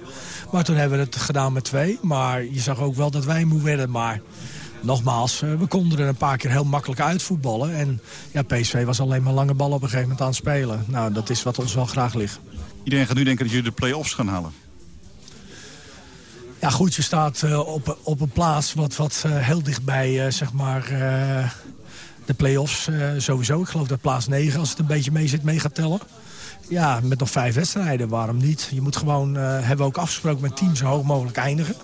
Maar toen hebben we het gedaan met twee. Maar je zag ook wel dat wij moe werden. Maar nogmaals, eh, we konden er een paar keer heel makkelijk uitvoetballen. En ja, PSV was alleen maar lange ballen op een gegeven moment aan het spelen. Nou, dat is wat ons wel graag ligt. Iedereen gaat nu denken dat jullie de play-offs gaan halen. Ja, goed, je staat eh, op, op een plaats wat, wat eh, heel dichtbij, zeg maar, de play-offs sowieso. Ik geloof dat plaats 9, als het een beetje mee zit, mee gaat tellen. Ja, met nog vijf wedstrijden, waarom niet? Je moet gewoon, hebben we ook afgesproken met team zo hoog mogelijk eindigen.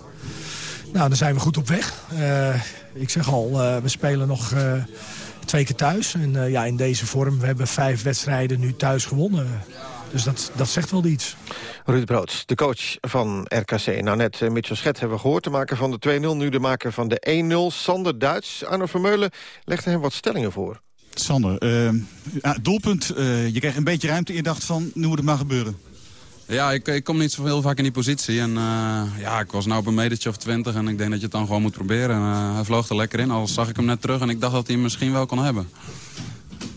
Nou, dan zijn we goed op weg. Eh, ik zeg al, eh, we spelen nog eh, twee keer thuis. En eh, ja, in deze vorm, we hebben vijf wedstrijden nu thuis gewonnen. Dus dat, dat zegt wel iets. Ruud Broods, de coach van RKC. Nou, net eh, Mitchell Schet hebben we gehoord, de maker van de 2-0. Nu de maker van de 1-0, Sander Duits. Arno Vermeulen legde hem wat stellingen voor. Sander, doelpunt. eh, je kreeg een beetje ruimte. Je dacht van, nu moet het maar gebeuren. Ja, ik, ik kom niet zo heel vaak in die positie. En eh, ja, ik was nou op een metertje of twintig en ik denk dat je het dan gewoon moet proberen. En, eh, hij vloog er lekker in, al zag ik hem net terug en ik dacht dat hij hem misschien wel kon hebben.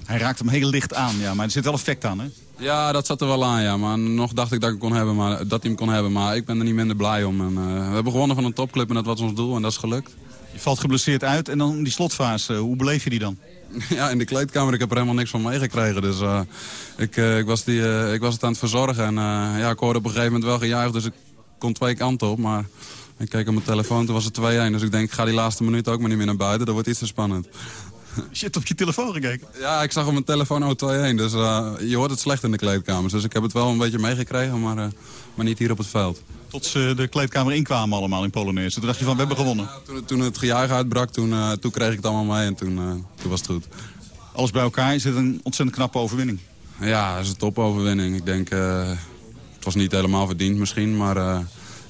Hij raakt hem heel licht aan, ja, maar er zit wel effect aan, hè? Ja, dat zat er wel aan, ja. Maar nog dacht ik dat, ik kon hebben, maar, dat hij hem kon hebben. Maar ik ben er niet minder blij om. En, eh, we hebben gewonnen van een topclub en dat was ons doel en dat is gelukt. Je valt geblesseerd uit en dan die slotfase, hoe beleef je die dan? (laughs) Ja, in de kleedkamer. Ik heb er helemaal niks van meegekregen. Dus eh, ik, eh, ik, was die, eh, ik was het aan het verzorgen. En ja, ik hoorde op een gegeven moment wel gejuich. Dus ik kon twee kanten op. Maar ik keek op mijn telefoon, toen was het 2-1. Dus ik denk, ik ga die laatste minuut ook maar niet meer naar buiten. Dat wordt iets te spannend. (laughs) Je hebt op je telefoon gekeken? Ja, ik zag op mijn telefoon ook 2-1. Dus je hoort het slecht in de kleedkamers. Dus ik heb het wel een beetje meegekregen, maar, maar niet hier op het veld. Tot ze de kleedkamer inkwamen allemaal in Polonaise. Toen dacht je van, we hebben gewonnen. Toen, toen het gejuich uitbrak, toen, eh, toen kreeg ik het allemaal mee en toen, eh, toen was het goed. Alles bij elkaar is het een ontzettend knappe overwinning. Ja, dat is een topoverwinning. Ik denk, eh, het was niet helemaal verdiend misschien, maar eh,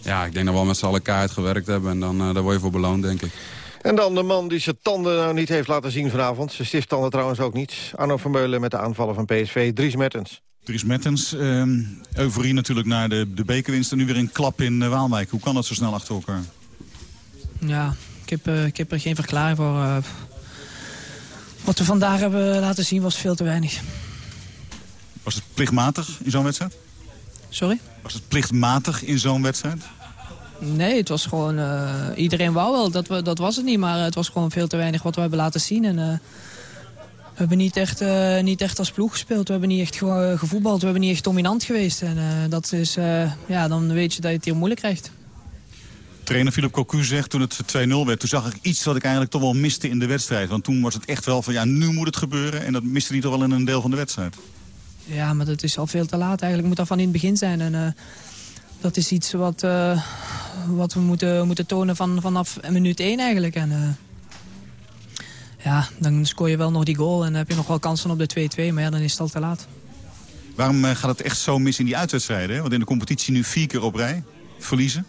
ja, ik denk dat we al met z'n allen keihard gewerkt hebben. En dan, eh, daar word je voor beloond, denk ik. En dan de man die zijn tanden nou niet heeft laten zien vanavond. Zijn stifttanden trouwens ook niet. Arno Vermeulen met de aanvallen van PSV. Dries Mertens. Dries Mertens, ehm euforie natuurlijk naar de, de bekerwinst. En nu weer een klap in eh, Waalwijk. Hoe kan dat zo snel achter elkaar? Ja, ik heb, eh, ik heb er geen verklaring voor. eh. wat we vandaag hebben laten zien was veel te weinig. Was het plichtmatig in zo'n wedstrijd? Sorry? Was het plichtmatig in zo'n wedstrijd? Nee, het was gewoon... iedereen wou wel, dat, we, dat was het niet. Maar het was gewoon veel te weinig wat we hebben laten zien. En, hebben niet echt, eh, niet echt als ploeg gespeeld. We hebben niet echt ge- gevoetbald. We hebben niet echt dominant geweest. En eh, dat is... eh, ja, dan weet je dat je het hier moeilijk krijgt. Trainer Philip Cocu zegt toen het 2-0 werd... toen zag ik iets wat ik eigenlijk toch wel miste in de wedstrijd. Want toen was het echt wel van ja, nu moet het gebeuren. En dat miste hij toch wel in een deel van de wedstrijd. Ja, maar dat is al veel te laat. Eigenlijk moet dat van in het begin zijn. En eh, dat is iets wat, eh, wat we moeten, moeten tonen van, vanaf minuut 1 eigenlijk. En, eh, ja, dan scoor je wel nog die goal en dan heb je nog wel kansen op de 2-2. Maar ja, dan is het al te laat. Waarom eh, gaat het echt zo mis in die uitwedstrijden? hè? Want in de competitie nu vier keer op rij. Verliezen.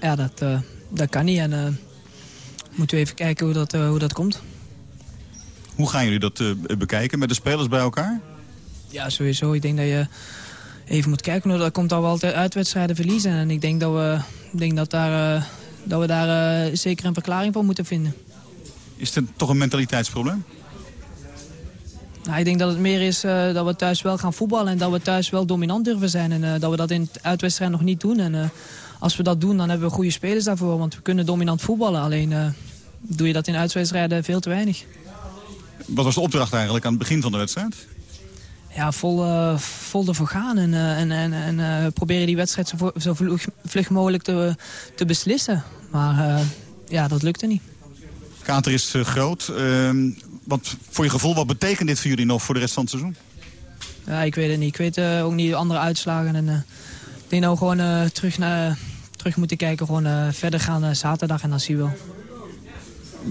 Ja, dat, eh, dat kan niet. En eh, moeten we even kijken hoe dat, hoe dat komt. Hoe gaan jullie dat bekijken? Met de spelers bij elkaar? Ja, sowieso. Ik denk dat je even moet kijken. hoe Dat komt we altijd uitwedstrijden verliezen. En ik denk dat we, denk dat daar, dat we daar zeker een verklaring voor moeten vinden. Is het toch een mentaliteitsprobleem? Nou, ik denk dat het meer is eh, dat we thuis wel gaan voetballen... en dat we thuis wel dominant durven zijn. En eh, dat we dat in het uitwedstrijd nog niet doen. En eh, als we dat doen, dan hebben we goede spelers daarvoor. Want we kunnen dominant voetballen. Alleen doe je dat in uitwedstrijden veel te weinig. Wat was de opdracht eigenlijk aan het begin van de wedstrijd? Ja, vol, vol ervoor gaan. En, en, en, en proberen die wedstrijd zo, zo vlug, vlug mogelijk te, te beslissen. Maar ja, dat lukte niet. Kater is eh, groot. Ehm, wat voor je gevoel, wat betekent dit voor jullie nog voor de rest van het seizoen? Ja, ik weet het niet. Ik weet eh, ook niet de andere uitslagen. En, eh, ik denk dat we gewoon eh, terug, naar, terug moeten kijken. Gewoon eh, verder gaan eh, zaterdag en dan zien we wel.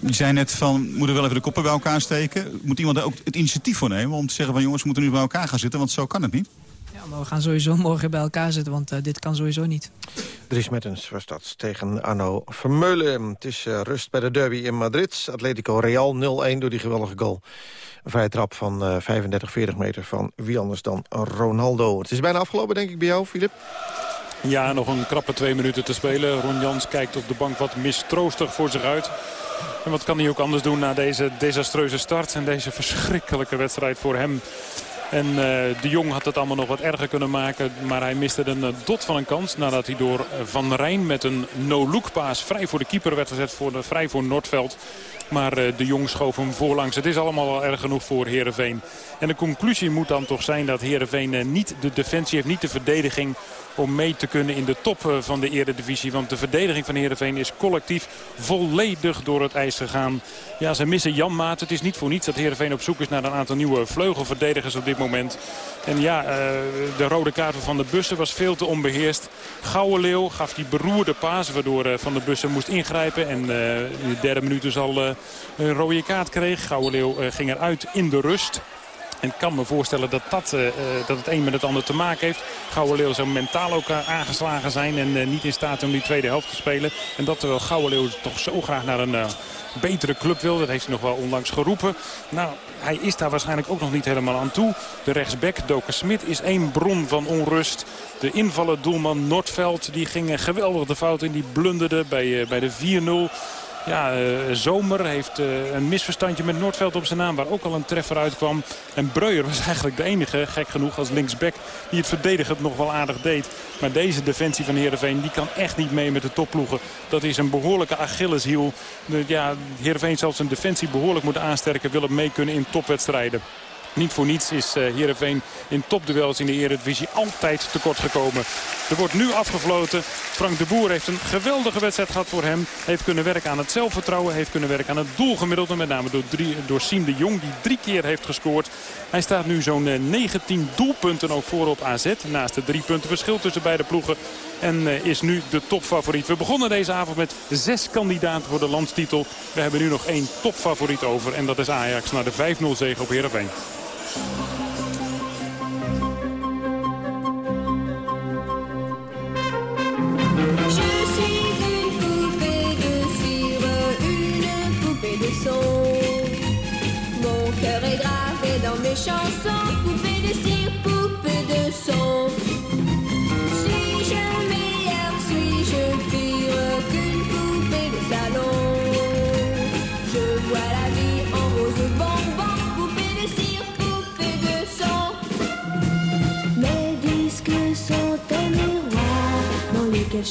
Je zei net van, moeten we wel even de koppen bij elkaar steken. Moet iemand daar ook het initiatief voor nemen om te zeggen van jongens, we moeten nu bij elkaar gaan zitten, want zo kan het niet. Maar we gaan sowieso (laughs) morgen bij elkaar zitten, want eh, dit kan sowieso niet. Dries Mertens was dat tegen Arno Vermeulen. Het is eh, rust bij de derby in Madrid. Atletico Real 0-1 door die geweldige goal. Een vrije trap van eh 35, 40 meter van wie anders dan Ronaldo. Het is bijna afgelopen, denk ik, bij jou, Filip. Ja, nog een krappe twee minuten te spelen. Ron Jans kijkt op de bank wat mistroostig voor zich uit. En wat kan hij ook anders doen na deze desastreuze start en deze verschrikkelijke wedstrijd voor hem. En eh, de Jong had het allemaal nog wat erger kunnen maken. Maar hij miste een eh, dot van een kans. Nadat hij door eh, Van Rijn met een no-look paas vrij voor de keeper werd gezet. Voor de, vrij voor Noordveld. Maar de Jong schoof hem voorlangs. Het is allemaal wel erg genoeg voor Heerenveen. En de conclusie moet dan toch zijn dat Heerenveen niet de defensie heeft. Niet de verdediging om mee te kunnen in de top van de eredivisie. Want de verdediging van Heerenveen is collectief volledig door het ijs gegaan. Ja, ze missen Jan Maat. Het is niet voor niets dat Heerenveen op zoek is naar een aantal nieuwe vleugelverdedigers op dit moment. En ja, eh, de rode kaart van de Bussen was veel te onbeheerst. Gouwe Leeuw gaf die beroerde paas waardoor eh, Van de Bussen moest ingrijpen. En eh, in de derde minuut dus al een rode kaart kreeg. Gouwe Leeuw ging eruit in de rust. En ik kan me voorstellen dat, dat, dat het een met het ander te maken heeft. Gouwe Leeuw zou mentaal ook aangeslagen zijn en niet in staat om die tweede helft te spelen. En dat terwijl Gouwe Leeuw toch zo graag naar een eh, betere club wil. Dat heeft hij nog wel onlangs geroepen. Nou, hij is daar waarschijnlijk ook nog niet helemaal aan toe. De rechtsback, Doker Smit, is één bron van onrust. De invaller doelman Noordveld, die ging geweldig de fout in. Die blunderde bij, eh, bij de 4-0. Ja, eh, Zomer heeft eh, een misverstandje met Noordveld op zijn naam... waar ook al een treffer uitkwam. En Breuer was (laughs) eigenlijk de enige, gek genoeg als linksback... die het verdedigend nog wel aardig deed. Maar deze defensie van Heerenveen die kan echt niet mee met de topploegen. Dat is een behoorlijke Achilleshiel. Ja, Heerenveen zal zijn defensie behoorlijk moeten aansterken... wil het mee kunnen in topwedstrijden. Niet voor niets is eh, Heerenveen in topduels in de Eredivisie altijd tekort gekomen. Er wordt nu afgefloten. Frank de Boer heeft een geweldige wedstrijd gehad voor hem. Heeft kunnen werken aan het zelfvertrouwen. Heeft kunnen werken aan het doelgemiddelde. Met name door, drie, door Siem de Jong die drie keer heeft gescoord. Hij staat nu zo'n eh, 19 doelpunten ook voor op AZ. Naast de drie punten verschil tussen beide ploegen. En eh, is nu de topfavoriet. We begonnen deze avond met zes kandidaten voor de landstitel. We hebben nu nog één topfavoriet over. En dat is Ajax naar de 5-0 zege op Heerenveen. Je suis une poupée de cire, une poupée de son, mon cœur est gravé dans mes chansons.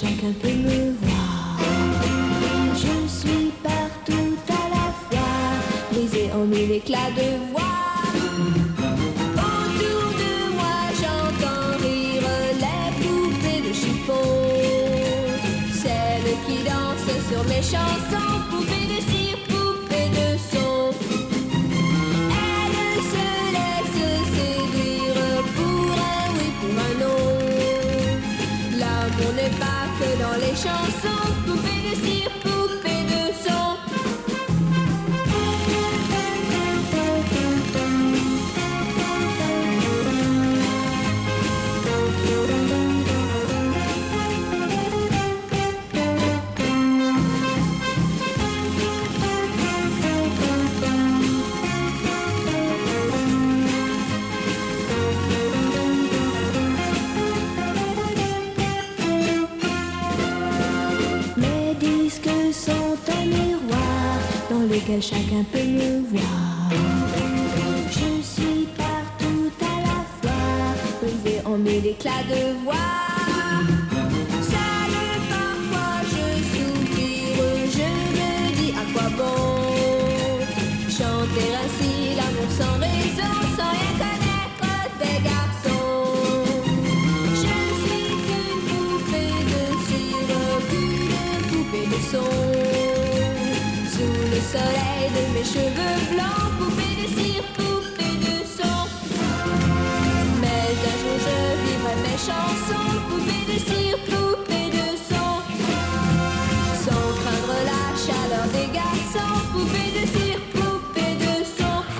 Chacun peut me voir. Je suis partout à la fois, brisée en mille éclats de voix. Autour de moi, j'entends rire les poupées de chiffon. Celles qui dansent sur mes chansons, lequel chacun peut me voir. Je suis partout à la fois, brisée en mille éclats de voix. Seule parfois je soupire, je me dis à quoi bon chanter ainsi soleil de mes cheveux blancs, poupée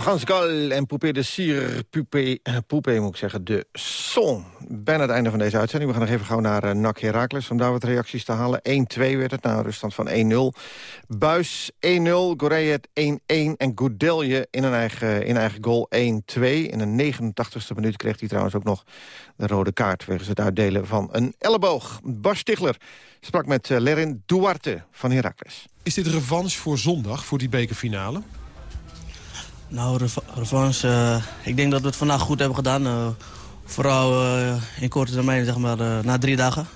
Gal en Poupée de Cire, Poupée, eh, Poupée moet ik zeggen, de Son. Bijna het einde van deze uitzending. We gaan nog even gauw naar uh, NAC Herakles om daar wat reacties te halen. 1-2 werd het, na een ruststand van 1-0. Buis 1-0, Gorejet 1-1 en Goudelje in een eigen, in eigen goal 1-2. In de 89ste minuut kreeg hij trouwens ook nog de rode kaart... wegens het uitdelen van een elleboog. Bas Stigler sprak met uh, Lerin Duarte van Herakles. Is dit revanche voor zondag, voor die bekerfinale? Nou, reva- revanche. eh, ik denk dat we het vandaag goed hebben gedaan. eh, vooral eh, in korte termijn, zeg maar, na drie dagen.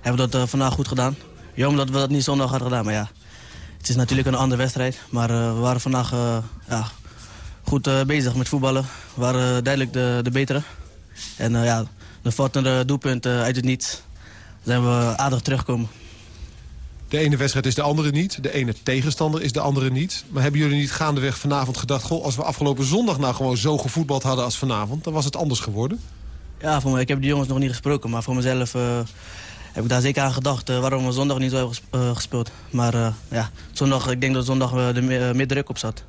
Hebben we dat vandaag goed gedaan. Jammer dat we dat niet zondag hadden gedaan, maar ja. Het is natuurlijk een andere wedstrijd. Maar we waren vandaag ja, goed bezig met voetballen. We waren duidelijk de, de betere. En ja, de foutende doelpunt eh, uit het niets. Zijn we aardig teruggekomen. De ene wedstrijd is de andere niet. De ene tegenstander is de andere niet. Maar hebben jullie niet gaandeweg vanavond gedacht... Goh, als we afgelopen zondag nou gewoon zo gevoetbald hadden als vanavond... dan was het anders geworden? Ja, voor mij, ik heb die jongens nog niet gesproken, maar voor mezelf eh, heb ik daar zeker aan gedacht eh, waarom we zondag niet zo hebben eh, gespeeld. Maar ja, zondag, ik denk dat zondag meer, meer druk op zat.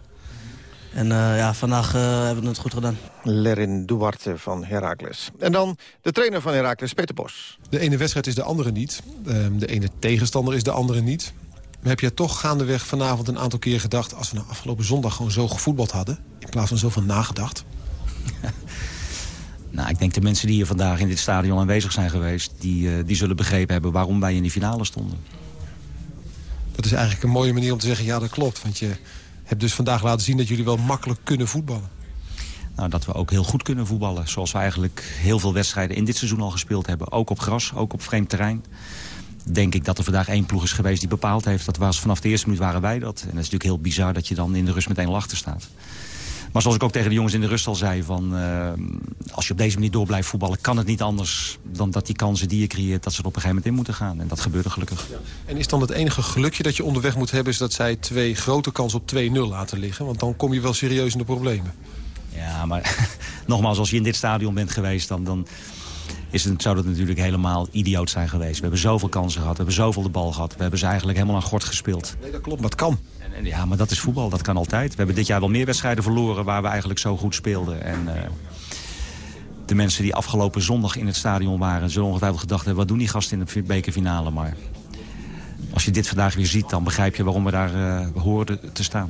En eh, ja, vandaag eh, hebben we het goed gedaan. Lerin Duarte van Heracles. En dan de trainer van Heracles, Peter Bos. De ene wedstrijd is de andere niet. Ehm, de ene tegenstander is de andere niet. Maar heb jij toch gaandeweg vanavond een aantal keer gedacht... als we nou afgelopen zondag gewoon zo gevoetbald hadden... in plaats van zoveel nagedacht? (laughs) Nou, ik denk de mensen die hier vandaag in dit stadion aanwezig zijn geweest... die, eh, die zullen begrepen hebben waarom wij in die finale stonden. Dat is eigenlijk een mooie manier om te zeggen, ja dat klopt. Want je hebt dus vandaag laten zien dat jullie wel makkelijk kunnen voetballen. Nou, dat we ook heel goed kunnen voetballen. Zoals we eigenlijk heel veel wedstrijden in dit seizoen al gespeeld hebben. Ook op gras, ook op vreemd terrein. Denk ik dat er vandaag één ploeg is geweest die bepaald heeft. Dat was vanaf de eerste minuut waren wij dat. En dat is natuurlijk heel bizar dat je dan in de rust meteen al achter staat. Maar zoals ik ook tegen de jongens in de rust al zei... Van, eh, als je op deze manier door blijft voetballen... kan het niet anders dan dat die kansen die je creëert... dat ze er op een gegeven moment in moeten gaan. En dat gebeurde gelukkig. En is dan het enige gelukje dat je onderweg moet hebben... is dat zij twee grote kansen op 2-0 laten liggen? Want dan kom je wel serieus in de problemen. Ja, maar (laughs) nogmaals, als je in dit stadion bent geweest... dan, dan is het, zou dat natuurlijk helemaal idioot zijn geweest. We hebben zoveel kansen gehad, we hebben zoveel de bal gehad. We hebben ze eigenlijk helemaal aan gort gespeeld. Nee, dat klopt, maar het kan. Ja, maar dat is voetbal, dat kan altijd. We hebben dit jaar wel meer wedstrijden verloren... waar we eigenlijk zo goed speelden. En eh, de mensen die afgelopen zondag in het stadion waren... zullen ongetwijfeld gedacht hebben, wat doen die gasten in de bekerfinale? Maar als je dit vandaag weer ziet, dan begrijp je waarom we daar eh, hoorden te staan.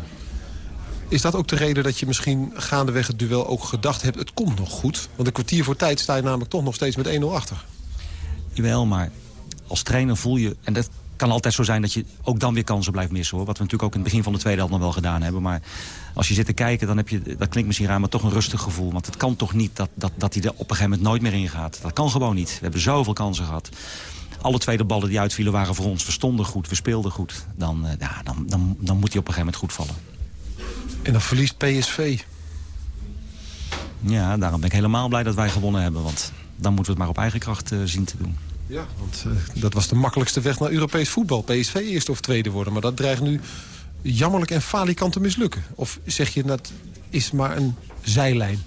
Is dat ook de reden dat je misschien gaandeweg het duel ook gedacht hebt... het komt nog goed? Want een kwartier voor tijd sta je namelijk toch nog steeds met 1-0 achter. Jawel, maar als trainer voel je... en dat kan altijd zo zijn dat je ook dan weer kansen blijft missen. hoor. Wat we natuurlijk ook in het begin van de tweede helft nog wel gedaan hebben. Maar als je zit te kijken, dan heb je, dat klinkt misschien raar... maar toch een rustig gevoel. Want het kan toch niet dat, dat, dat hij er op een gegeven moment nooit meer in gaat. Dat kan gewoon niet. We hebben zoveel kansen gehad. Alle tweede ballen die uitvielen waren voor ons. We stonden goed, we speelden goed. Dan, eh, ja, dan, dan, dan moet hij op een gegeven moment goed vallen. En dan verliest PSV. Ja, daarom ben ik helemaal blij dat wij gewonnen hebben. Want dan moeten we het maar op eigen kracht eh, zien te doen. Ja, want eh, dat was de makkelijkste weg naar Europees voetbal. PSV eerste of tweede worden. Maar dat dreigt nu jammerlijk en falikant te mislukken. Of zeg je dat is maar een zijlijn?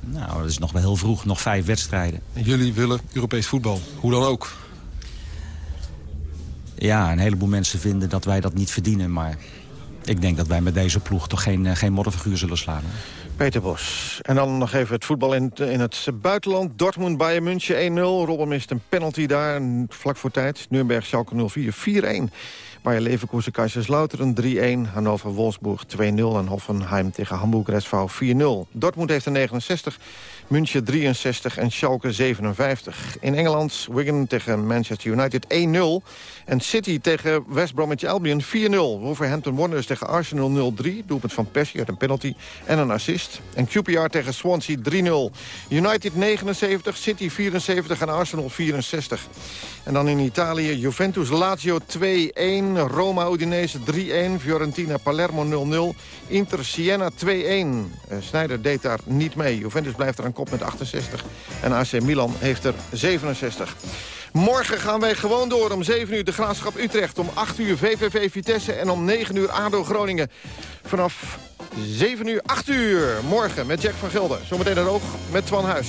Nou, dat is nog wel heel vroeg. Nog vijf wedstrijden. En jullie willen Europees voetbal. Hoe dan ook. Ja, een heleboel mensen vinden dat wij dat niet verdienen. Maar ik denk dat wij met deze ploeg toch geen, eh, geen modderfiguur zullen slaan. Peter Bos. En dan nog even het voetbal in, in het buitenland. Dortmund, Bayern München 1-0. Robben mist een penalty daar, vlak voor tijd. Nürnberg, Schalke 04, 4-1. Bayer Leverkusen, Kaiserslautern 3-1. Hannover, Wolfsburg 2-0. En Hoffenheim tegen Hamburg, SV 4-0. Dortmund heeft een 69. München 63 en Schalke 57. In Engeland, Wigan tegen Manchester United 1-0. En City tegen West Bromwich Albion 4-0. Wolverhampton Wanderers tegen Arsenal 0-3. Doelpunt van Persie uit een penalty en een assist. En QPR tegen Swansea 3-0. United 79, City 74 en Arsenal 64. En dan in Italië Juventus Lazio 2-1. Roma Udinese 3-1. Fiorentina Palermo 0-0. Inter Siena 2-1. Uh, Sneijder deed daar niet mee. Juventus blijft er aan kop met 68. En AC Milan heeft er 67. Morgen gaan wij gewoon door om 7 uur de Graafschap Utrecht. Om 8 uur VVV Vitesse en om 9 uur ADO Groningen. Vanaf 7 uur, 8 uur. Morgen met Jack van Gelder. Zometeen het oog met Twan Huis.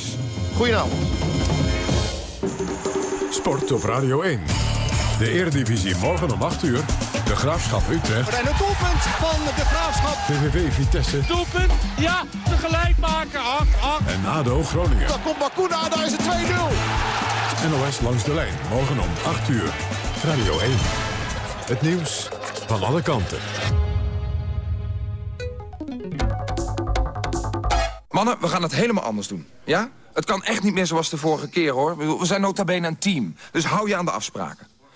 Goedenavond. Sport op Radio 1. De Eredivisie morgen om 8 uur. De Graafschap Utrecht. En het doelpunt van de Graafschap. VVV Vitesse. Doelpunt, ja, tegelijk maken. Ach, ach. En ADO Groningen. Dan komt Bakuna, daar is het 2-0. NOS langs de lijn. Morgen om 8 uur. Radio 1. Het nieuws van alle kanten. Mannen, we gaan het helemaal anders doen. Ja? Het kan echt niet meer zoals de vorige keer, hoor. We zijn nota bene een team. Dus hou je aan de afspraken.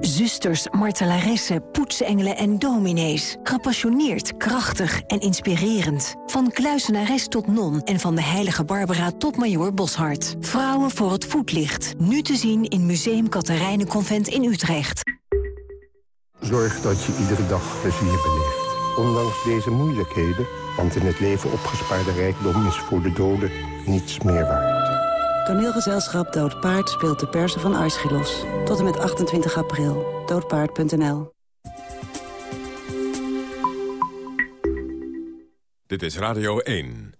Zusters, martelaressen, poetsengelen en dominees. Gepassioneerd, krachtig en inspirerend. Van kluisenares tot non en van de heilige Barbara tot majoor Boshart. Vrouwen voor het voetlicht. Nu te zien in Museum Katharijnenconvent in Utrecht. Zorg dat je iedere dag plezier beleeft. Ondanks deze moeilijkheden, want in het leven opgespaarde rijkdom is voor de doden niets meer waard. Toneelgezelschap Dood Paard speelt de persen van Aeschylos. Tot en met 28 april. Doodpaard.nl Dit is Radio 1.